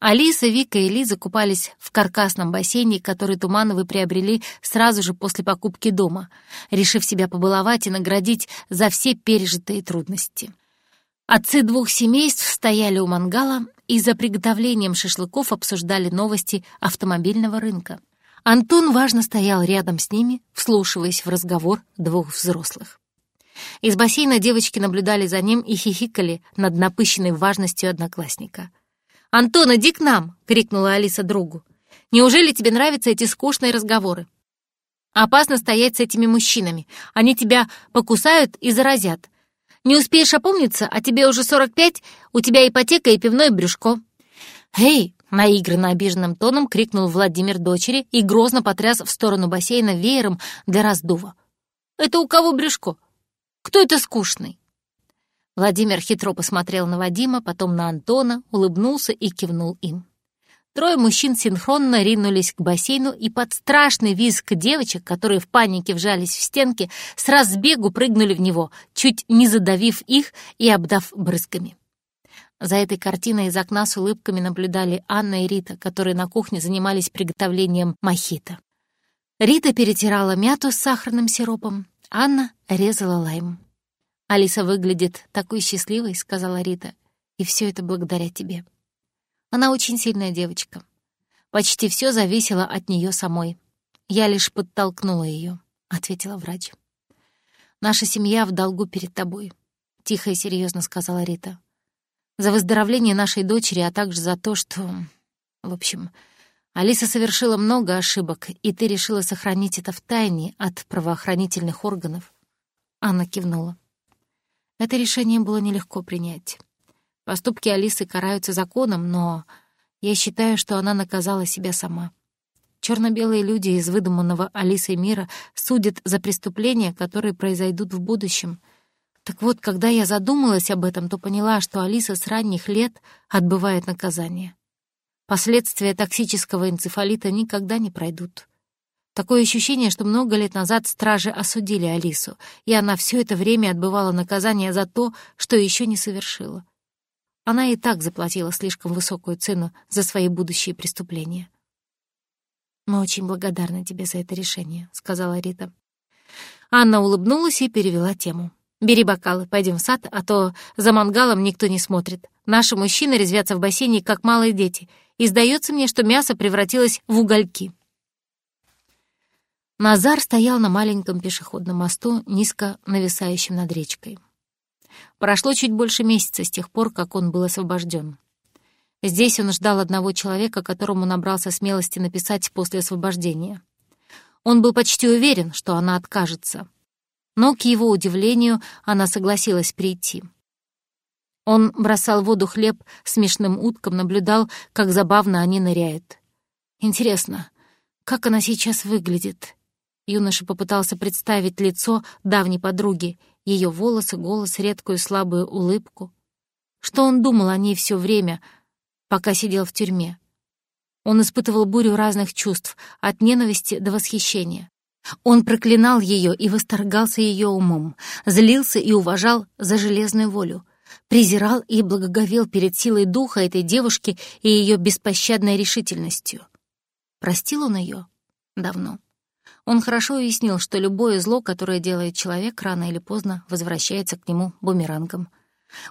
Алиса, Вика и Лиза купались в каркасном бассейне, который Тумановы приобрели сразу же после покупки дома, решив себя побаловать и наградить за все пережитые трудности. Отцы двух семейств стояли у мангала и за приготовлением шашлыков обсуждали новости автомобильного рынка. Антон важно стоял рядом с ними, вслушиваясь в разговор двух взрослых. Из бассейна девочки наблюдали за ним и хихикали над напыщенной важностью одноклассника. «Антон, иди к нам!» — крикнула Алиса другу. «Неужели тебе нравятся эти скучные разговоры? Опасно стоять с этими мужчинами. Они тебя покусают и заразят. Не успеешь опомниться, а тебе уже 45, у тебя ипотека и пивное брюшко». «Эй!» — наигранно обиженным тоном крикнул Владимир дочери и грозно потряс в сторону бассейна веером для раздува. «Это у кого брюшко? Кто это скучный?» Владимир хитро посмотрел на Вадима, потом на Антона, улыбнулся и кивнул им. Трое мужчин синхронно ринулись к бассейну, и под страшный визг девочек, которые в панике вжались в стенки, с разбегу прыгнули в него, чуть не задавив их и обдав брызгами. За этой картиной из окна с улыбками наблюдали Анна и Рита, которые на кухне занимались приготовлением мохито. Рита перетирала мяту с сахарным сиропом, Анна резала лайм. «Алиса выглядит такой счастливой», — сказала Рита. «И все это благодаря тебе. Она очень сильная девочка. Почти все зависело от нее самой. Я лишь подтолкнула ее», — ответила врач. «Наша семья в долгу перед тобой», — тихо и серьезно сказала Рита. «За выздоровление нашей дочери, а также за то, что... В общем, Алиса совершила много ошибок, и ты решила сохранить это в тайне от правоохранительных органов». Анна кивнула. Это решение было нелегко принять. Поступки Алисы караются законом, но я считаю, что она наказала себя сама. Черно-белые люди из выдуманного Алисой мира судят за преступления, которые произойдут в будущем. Так вот, когда я задумалась об этом, то поняла, что Алиса с ранних лет отбывает наказание. Последствия токсического энцефалита никогда не пройдут. Такое ощущение, что много лет назад стражи осудили Алису, и она все это время отбывала наказание за то, что еще не совершила. Она и так заплатила слишком высокую цену за свои будущие преступления. «Мы очень благодарны тебе за это решение», — сказала Рита. Анна улыбнулась и перевела тему. «Бери бокалы, пойдем в сад, а то за мангалом никто не смотрит. Наши мужчины резвятся в бассейне, как малые дети, и сдается мне, что мясо превратилось в угольки». Назар стоял на маленьком пешеходном мосту, низко нависающем над речкой. Прошло чуть больше месяца с тех пор, как он был освобожден. Здесь он ждал одного человека, которому набрался смелости написать после освобождения. Он был почти уверен, что она откажется. Но, к его удивлению, она согласилась прийти. Он бросал в воду хлеб смешным уткам, наблюдал, как забавно они ныряют. Интересно, как она сейчас выглядит? Юноша попытался представить лицо давней подруги, ее волосы, голос, редкую слабую улыбку. Что он думал о ней все время, пока сидел в тюрьме? Он испытывал бурю разных чувств, от ненависти до восхищения. Он проклинал ее и восторгался ее умом, злился и уважал за железную волю, презирал и благоговел перед силой духа этой девушки и ее беспощадной решительностью. Простил он ее? Давно. Он хорошо уяснил, что любое зло, которое делает человек, рано или поздно возвращается к нему бумерангом.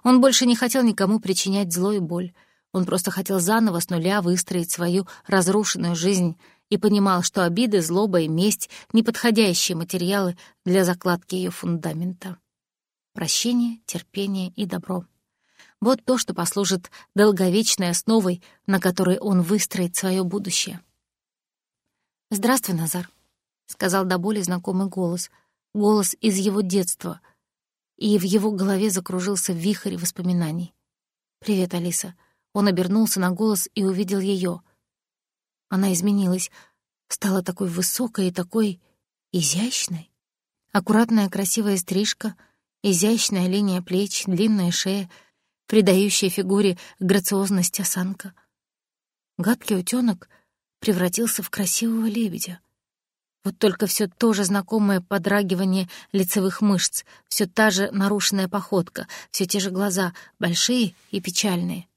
Он больше не хотел никому причинять зло и боль. Он просто хотел заново с нуля выстроить свою разрушенную жизнь и понимал, что обиды, злоба и месть — неподходящие материалы для закладки ее фундамента. Прощение, терпение и добро. Вот то, что послужит долговечной основой, на которой он выстроит свое будущее. «Здравствуй, Назар», — сказал до боли знакомый голос, голос из его детства, и в его голове закружился вихрь воспоминаний. «Привет, Алиса». Он обернулся на голос и увидел ее. Она изменилась, стала такой высокой и такой изящной. Аккуратная красивая стрижка, изящная линия плеч, длинная шея, придающая фигуре грациозность осанка. Гадкий утёнок — превратился в красивого лебедя. Вот только все то же знакомое подрагивание лицевых мышц, все та же нарушенная походка, все те же глаза, большие и печальные.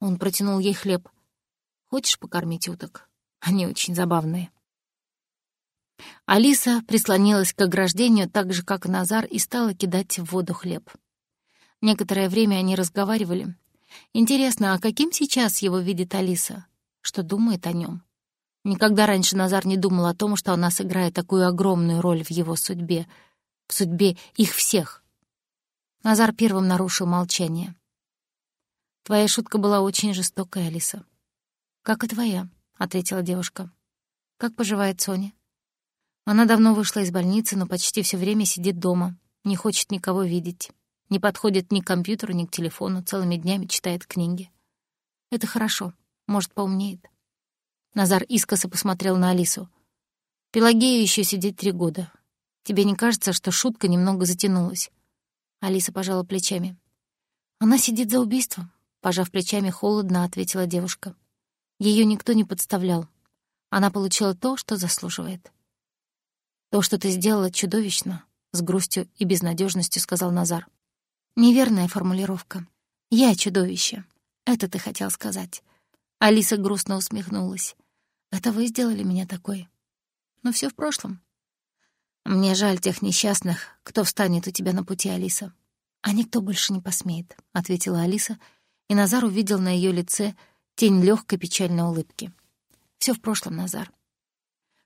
Он протянул ей хлеб. «Хочешь покормить уток? Они очень забавные». Алиса прислонилась к ограждению так же, как Назар, и стала кидать в воду хлеб. Некоторое время они разговаривали. Интересно, а каким сейчас его видит Алиса? что думает о нем. Никогда раньше Назар не думал о том, что она сыграет такую огромную роль в его судьбе, в судьбе их всех. Назар первым нарушил молчание. «Твоя шутка была очень жестокая, Алиса». «Как и твоя», — ответила девушка. «Как поживает Соня?» Она давно вышла из больницы, но почти все время сидит дома, не хочет никого видеть, не подходит ни к компьютеру, ни к телефону, целыми днями читает книги. Это хорошо. Может, поумнеет. Назар искоса посмотрел на Алису. Пелагея еще сидит три года. Тебе не кажется, что шутка немного затянулась? Алиса пожала плечами. Она сидит за убийством, пожав плечами, холодно ответила девушка. Ее никто не подставлял. Она получила то, что заслуживает. То, что ты сделала, чудовищно, с грустью и безнадежностью сказал Назар. Неверная формулировка. Я чудовище. Это ты хотел сказать. Алиса грустно усмехнулась. «Это вы сделали меня такой. Но все в прошлом. Мне жаль тех несчастных, кто встанет у тебя на пути, Алиса. А никто больше не посмеет», — ответила Алиса, и Назар увидел на ее лице тень легкой печальной улыбки. Все в прошлом, Назар.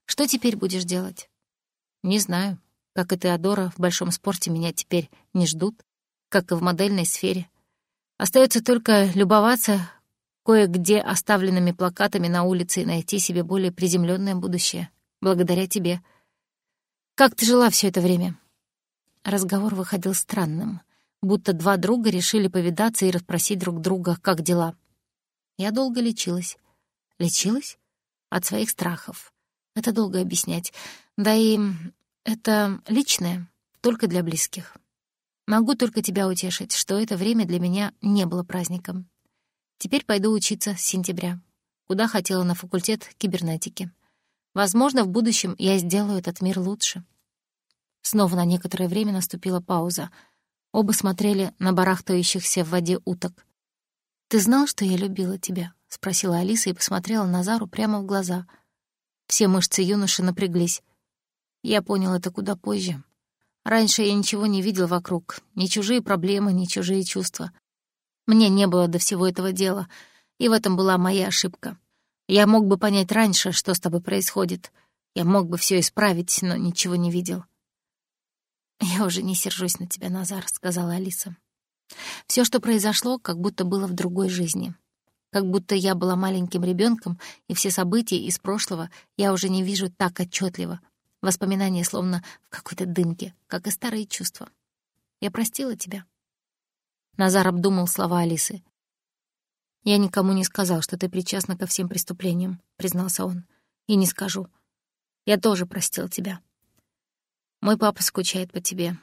Что теперь будешь делать? Не знаю. Как и Теодора, в большом спорте меня теперь не ждут, как и в модельной сфере. Остается только любоваться кое-где оставленными плакатами на улице и найти себе более приземленное будущее. Благодаря тебе. Как ты жила все это время?» Разговор выходил странным, будто два друга решили повидаться и расспросить друг друга, как дела. Я долго лечилась. Лечилась? От своих страхов. Это долго объяснять. Да и это личное, только для близких. Могу только тебя утешить, что это время для меня не было праздником. Теперь пойду учиться с сентября. Куда хотела на факультет кибернетики. Возможно, в будущем я сделаю этот мир лучше. Снова на некоторое время наступила пауза. Оба смотрели на барахтающихся в воде уток. «Ты знал, что я любила тебя?» — спросила Алиса и посмотрела Назару прямо в глаза. Все мышцы юноши напряглись. Я понял это куда позже. Раньше я ничего не видел вокруг, ни чужие проблемы, ни чужие чувства. Мне не было до всего этого дела, и в этом была моя ошибка. Я мог бы понять раньше, что с тобой происходит. Я мог бы все исправить, но ничего не видел. «Я уже не сержусь на тебя, Назар», — сказала Алиса. Все, что произошло, как будто было в другой жизни. Как будто я была маленьким ребенком, и все события из прошлого я уже не вижу так отчетливо. Воспоминания словно в какой-то дымке, как и старые чувства. Я простила тебя. Назар обдумал слова Алисы. «Я никому не сказал, что ты причастна ко всем преступлениям», — признался он. «И не скажу. Я тоже простил тебя. Мой папа скучает по тебе.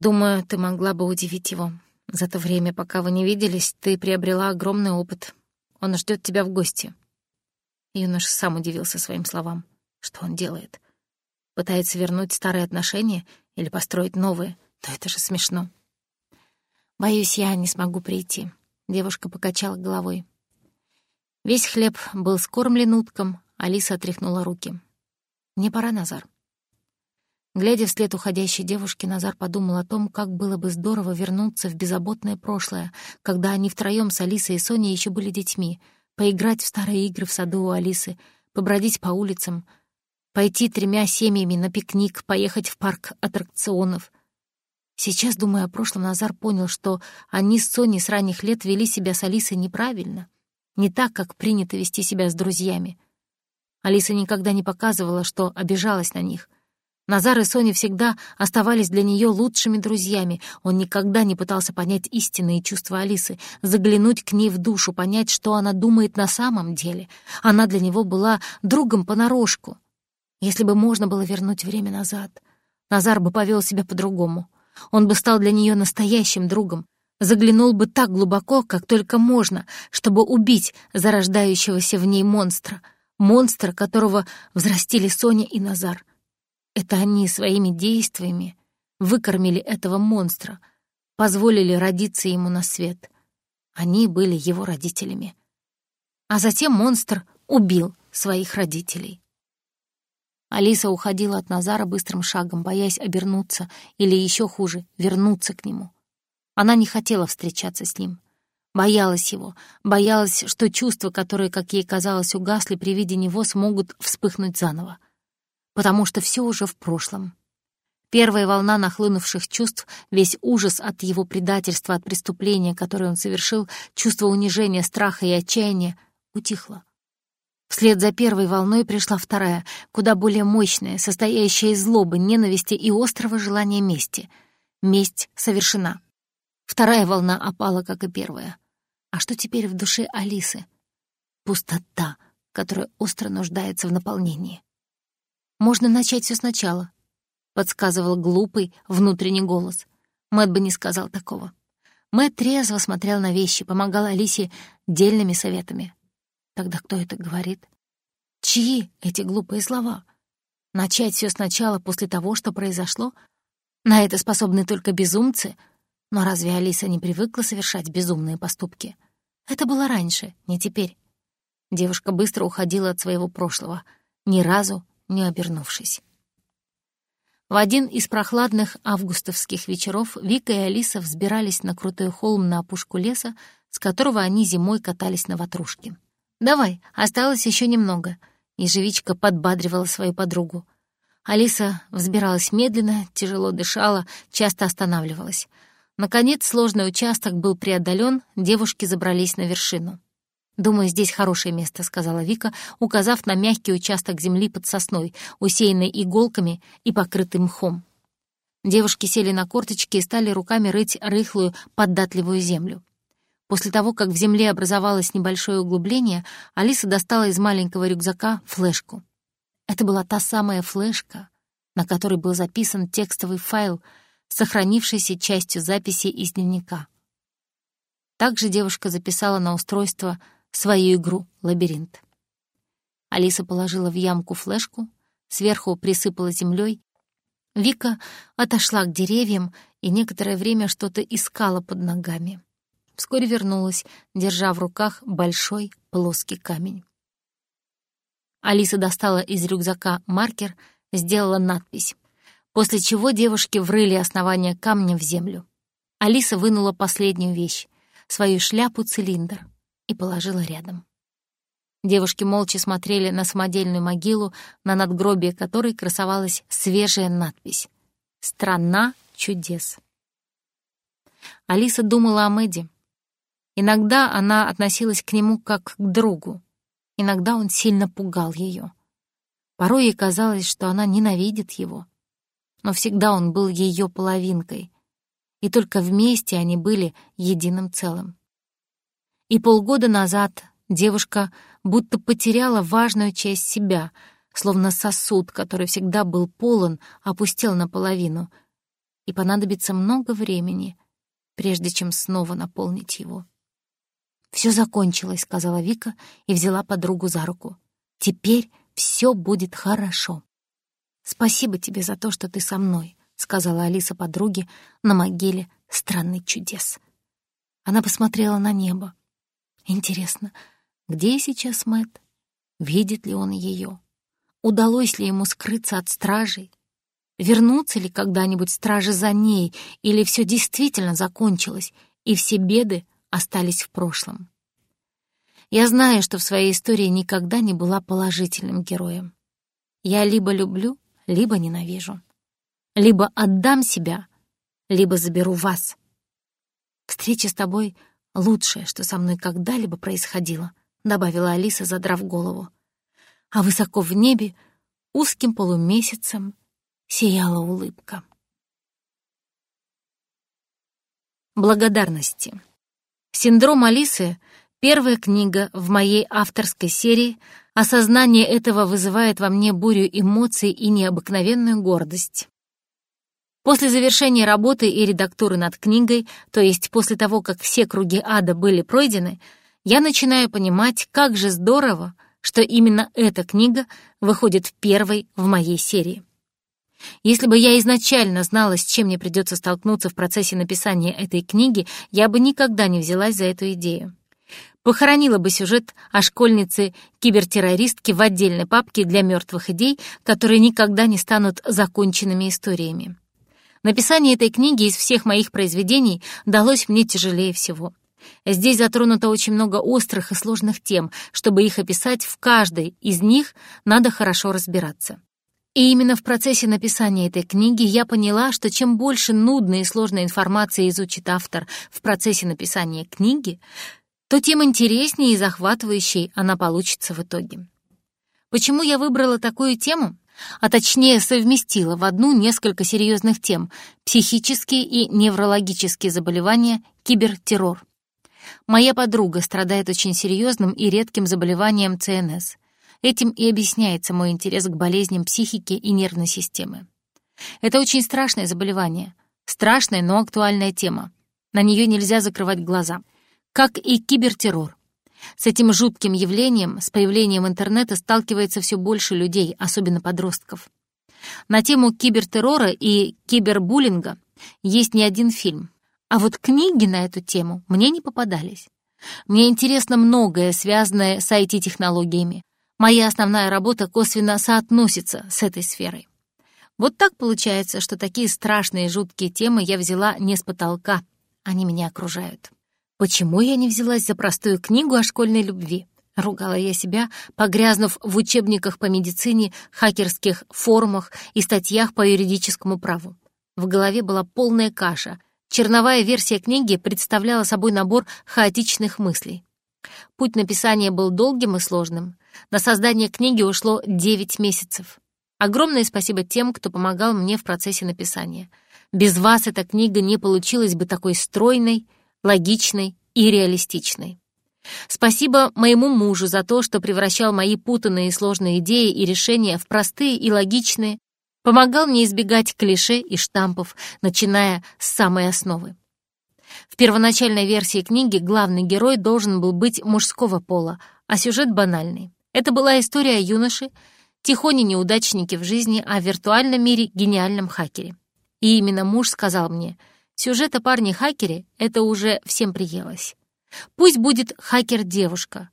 Думаю, ты могла бы удивить его. За то время, пока вы не виделись, ты приобрела огромный опыт. Он ждет тебя в гости». Юнош сам удивился своим словам. Что он делает? Пытается вернуть старые отношения или построить новые? Да это же смешно. «Боюсь, я не смогу прийти», — девушка покачала головой. Весь хлеб был скормлен уткам, Алиса отряхнула руки. «Мне пора, Назар». Глядя вслед уходящей девушки, Назар подумал о том, как было бы здорово вернуться в беззаботное прошлое, когда они втроём с Алисой и Соней еще были детьми, поиграть в старые игры в саду у Алисы, побродить по улицам, пойти тремя семьями на пикник, поехать в парк аттракционов. Сейчас, думая о прошлом, Назар понял, что они с Соней с ранних лет вели себя с Алисой неправильно, не так, как принято вести себя с друзьями. Алиса никогда не показывала, что обижалась на них — Назар и Соня всегда оставались для нее лучшими друзьями. Он никогда не пытался понять истинные чувства Алисы, заглянуть к ней в душу, понять, что она думает на самом деле. Она для него была другом понарошку. Если бы можно было вернуть время назад, Назар бы повел себя по-другому. Он бы стал для нее настоящим другом, заглянул бы так глубоко, как только можно, чтобы убить зарождающегося в ней монстра, монстра, которого взрастили Соня и Назар — это они своими действиями выкормили этого монстра, позволили родиться ему на свет. Они были его родителями. А затем монстр убил своих родителей. Алиса уходила от Назара быстрым шагом, боясь обернуться или еще хуже, вернуться к нему. Она не хотела встречаться с ним. Боялась его, боялась, что чувства, которые, как ей казалось, угасли при виде него, смогут вспыхнуть заново потому что все уже в прошлом. Первая волна нахлынувших чувств, весь ужас от его предательства, от преступления, которое он совершил, чувство унижения, страха и отчаяния, утихло. Вслед за первой волной пришла вторая, куда более мощная, состоящая из злобы, ненависти и острого желания мести. Месть совершена. Вторая волна опала, как и первая. А что теперь в душе Алисы? Пустота, которая остро нуждается в наполнении. «Можно начать все сначала», — подсказывал глупый внутренний голос. Мэтт бы не сказал такого. Мэтт трезво смотрел на вещи, помогал Алисе дельными советами. Тогда кто это говорит? Чьи эти глупые слова? Начать все сначала после того, что произошло? На это способны только безумцы. Но разве Алиса не привыкла совершать безумные поступки? Это было раньше, не теперь. Девушка быстро уходила от своего прошлого, ни разу не обернувшись. В один из прохладных августовских вечеров Вика и Алиса взбирались на крутой холм на опушку леса, с которого они зимой катались на ватрушке. «Давай, осталось еще немного», — ежевичка подбадривала свою подругу. Алиса взбиралась медленно, тяжело дышала, часто останавливалась. Наконец сложный участок был преодолен, девушки забрались на вершину. «Думаю, здесь хорошее место», — сказала Вика, указав на мягкий участок земли под сосной, усеянный иголками и покрытым мхом. Девушки сели на корточки и стали руками рыть рыхлую, податливую землю. После того, как в земле образовалось небольшое углубление, Алиса достала из маленького рюкзака флешку. Это была та самая флешка, на которой был записан текстовый файл, сохранившийся частью записи из дневника. Также девушка записала на устройство свою игру «Лабиринт». Алиса положила в ямку флешку, сверху присыпала землей. Вика отошла к деревьям и некоторое время что-то искала под ногами. Вскоре вернулась, держа в руках большой плоский камень. Алиса достала из рюкзака маркер, сделала надпись, после чего девушки врыли основание камня в землю. Алиса вынула последнюю вещь — свою шляпу-цилиндр и положила рядом. Девушки молча смотрели на самодельную могилу, на надгробие которой красовалась свежая надпись Страна чудес. Алиса думала о Мэдди. Иногда она относилась к нему как к другу. Иногда он сильно пугал ее. Порой ей казалось, что она ненавидит его. Но всегда он был ее половинкой. И только вместе они были единым целым. И полгода назад девушка будто потеряла важную часть себя, словно сосуд, который всегда был полон, опустел наполовину, и понадобится много времени, прежде чем снова наполнить его. «Все закончилось», — сказала Вика и взяла подругу за руку. «Теперь все будет хорошо». «Спасибо тебе за то, что ты со мной», — сказала Алиса подруге на могиле страны чудес. Она посмотрела на небо. «Интересно, где сейчас Мэт? Видит ли он ее? Удалось ли ему скрыться от стражей? Вернутся ли когда-нибудь стражи за ней, или все действительно закончилось, и все беды остались в прошлом? Я знаю, что в своей истории никогда не была положительным героем. Я либо люблю, либо ненавижу. Либо отдам себя, либо заберу вас. Встреча с тобой — лучшее, что со мной когда-либо происходило, — добавила Алиса, задрав голову. А высоко в небе, узким полумесяцем, сияла улыбка. Благодарности. Синдром Алисы — первая книга в моей авторской серии. Осознание этого вызывает во мне бурю эмоций и необыкновенную гордость. После завершения работы и редактуры над книгой, то есть после того, как все круги ада были пройдены, я начинаю понимать, как же здорово, что именно эта книга выходит первой в моей серии. Если бы я изначально знала, с чем мне придется столкнуться в процессе написания этой книги, я бы никогда не взялась за эту идею. Похоронила бы сюжет о школьнице-кибертеррористке в отдельной папке для мертвых идей, которые никогда не станут законченными историями. Написание этой книги из всех моих произведений далось мне тяжелее всего. Здесь затронуто очень много острых и сложных тем. Чтобы их описать, в каждой из них надо хорошо разбираться. И именно в процессе написания этой книги я поняла, что чем больше нудной и сложной информации изучит автор в процессе написания книги, то тем интереснее и захватывающей она получится в итоге. Почему я выбрала такую тему? А точнее, совместила в одну несколько серьезных тем — психические и неврологические заболевания, кибертеррор. Моя подруга страдает очень серьезным и редким заболеванием ЦНС. Этим и объясняется мой интерес к болезням психики и нервной системы. Это очень страшное заболевание. Страшная, но актуальная тема. На нее нельзя закрывать глаза. Как и кибертеррор. С этим жутким явлением, с появлением интернета, сталкивается все больше людей, особенно подростков. На тему кибертеррора и кибербуллинга есть не один фильм. А вот книги на эту тему мне не попадались. Мне интересно многое, связанное с IT-технологиями. Моя основная работа косвенно соотносится с этой сферой. Вот так получается, что такие страшные жуткие темы я взяла не с потолка, они меня окружают. Почему я не взялась за простую книгу о школьной любви? Ругала я себя, погрязнув в учебниках по медицине, хакерских форумах и статьях по юридическому праву. В голове была полная каша. Черновая версия книги представляла собой набор хаотичных мыслей. Путь написания был долгим и сложным. На создание книги ушло 9 месяцев. Огромное спасибо тем, кто помогал мне в процессе написания. Без вас эта книга не получилась бы такой стройной, логичной и реалистичной. Спасибо моему мужу за то, что превращал мои путанные и сложные идеи и решения в простые и логичные, помогал мне избегать клише и штампов, начиная с самой основы. В первоначальной версии книги главный герой должен был быть мужского пола, а сюжет банальный. Это была история о юноше, тихоне неудачнике в жизни, а в виртуальном мире гениальном хакере. И именно муж сказал мне, сюжет о парне-хакере — это уже всем приелось. Пусть будет хакер-девушка.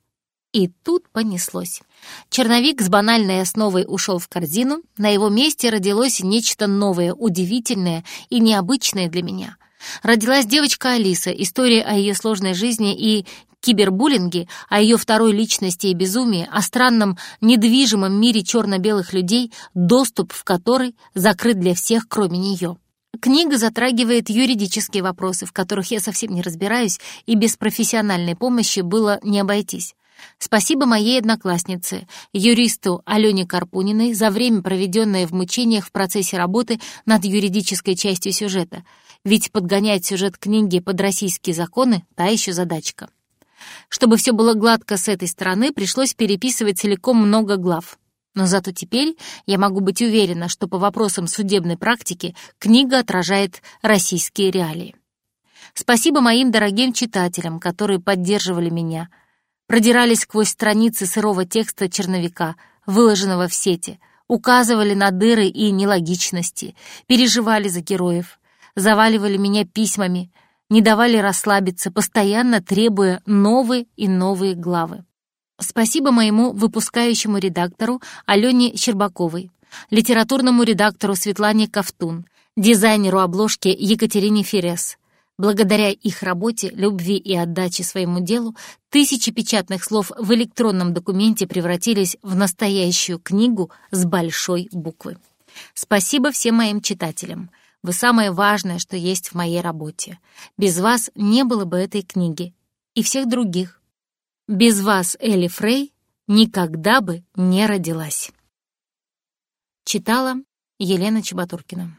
И тут понеслось. Черновик с банальной основой ушел в корзину, на его месте родилось нечто новое, удивительное и необычное для меня — Родилась девочка Алиса, история о ее сложной жизни и кибербуллинге, о ее второй личности и безумии, о странном недвижимом мире черно-белых людей, доступ в который закрыт для всех, кроме нее. Книга затрагивает юридические вопросы, в которых я совсем не разбираюсь, и без профессиональной помощи было не обойтись. Спасибо моей однокласснице, юристу Алене Карпуниной, за время, проведенное в мучениях в процессе работы над юридической частью сюжета. Ведь подгонять сюжет книги под российские законы — та еще задачка. Чтобы все было гладко с этой стороны, пришлось переписывать целиком много глав. Но зато теперь я могу быть уверена, что по вопросам судебной практики книга отражает российские реалии. Спасибо моим дорогим читателям, которые поддерживали меня, продирались сквозь страницы сырого текста черновика, выложенного в сети, указывали на дыры и нелогичности, переживали за героев, заваливали меня письмами — не давали расслабиться, постоянно требуя новые и новые главы. Спасибо моему выпускающему редактору Алене Щербаковой, литературному редактору Светлане Ковтун, дизайнеру обложки Екатерине Ферес. Благодаря их работе, любви и отдаче своему делу, тысячи печатных слов в электронном документе превратились в настоящую книгу с большой буквы. Спасибо всем моим читателям. Вы самое важное, что есть в моей работе. Без вас не было бы этой книги. И всех других. Без вас Элли Фрей никогда бы не родилась. Читала Елена Чеботуркина.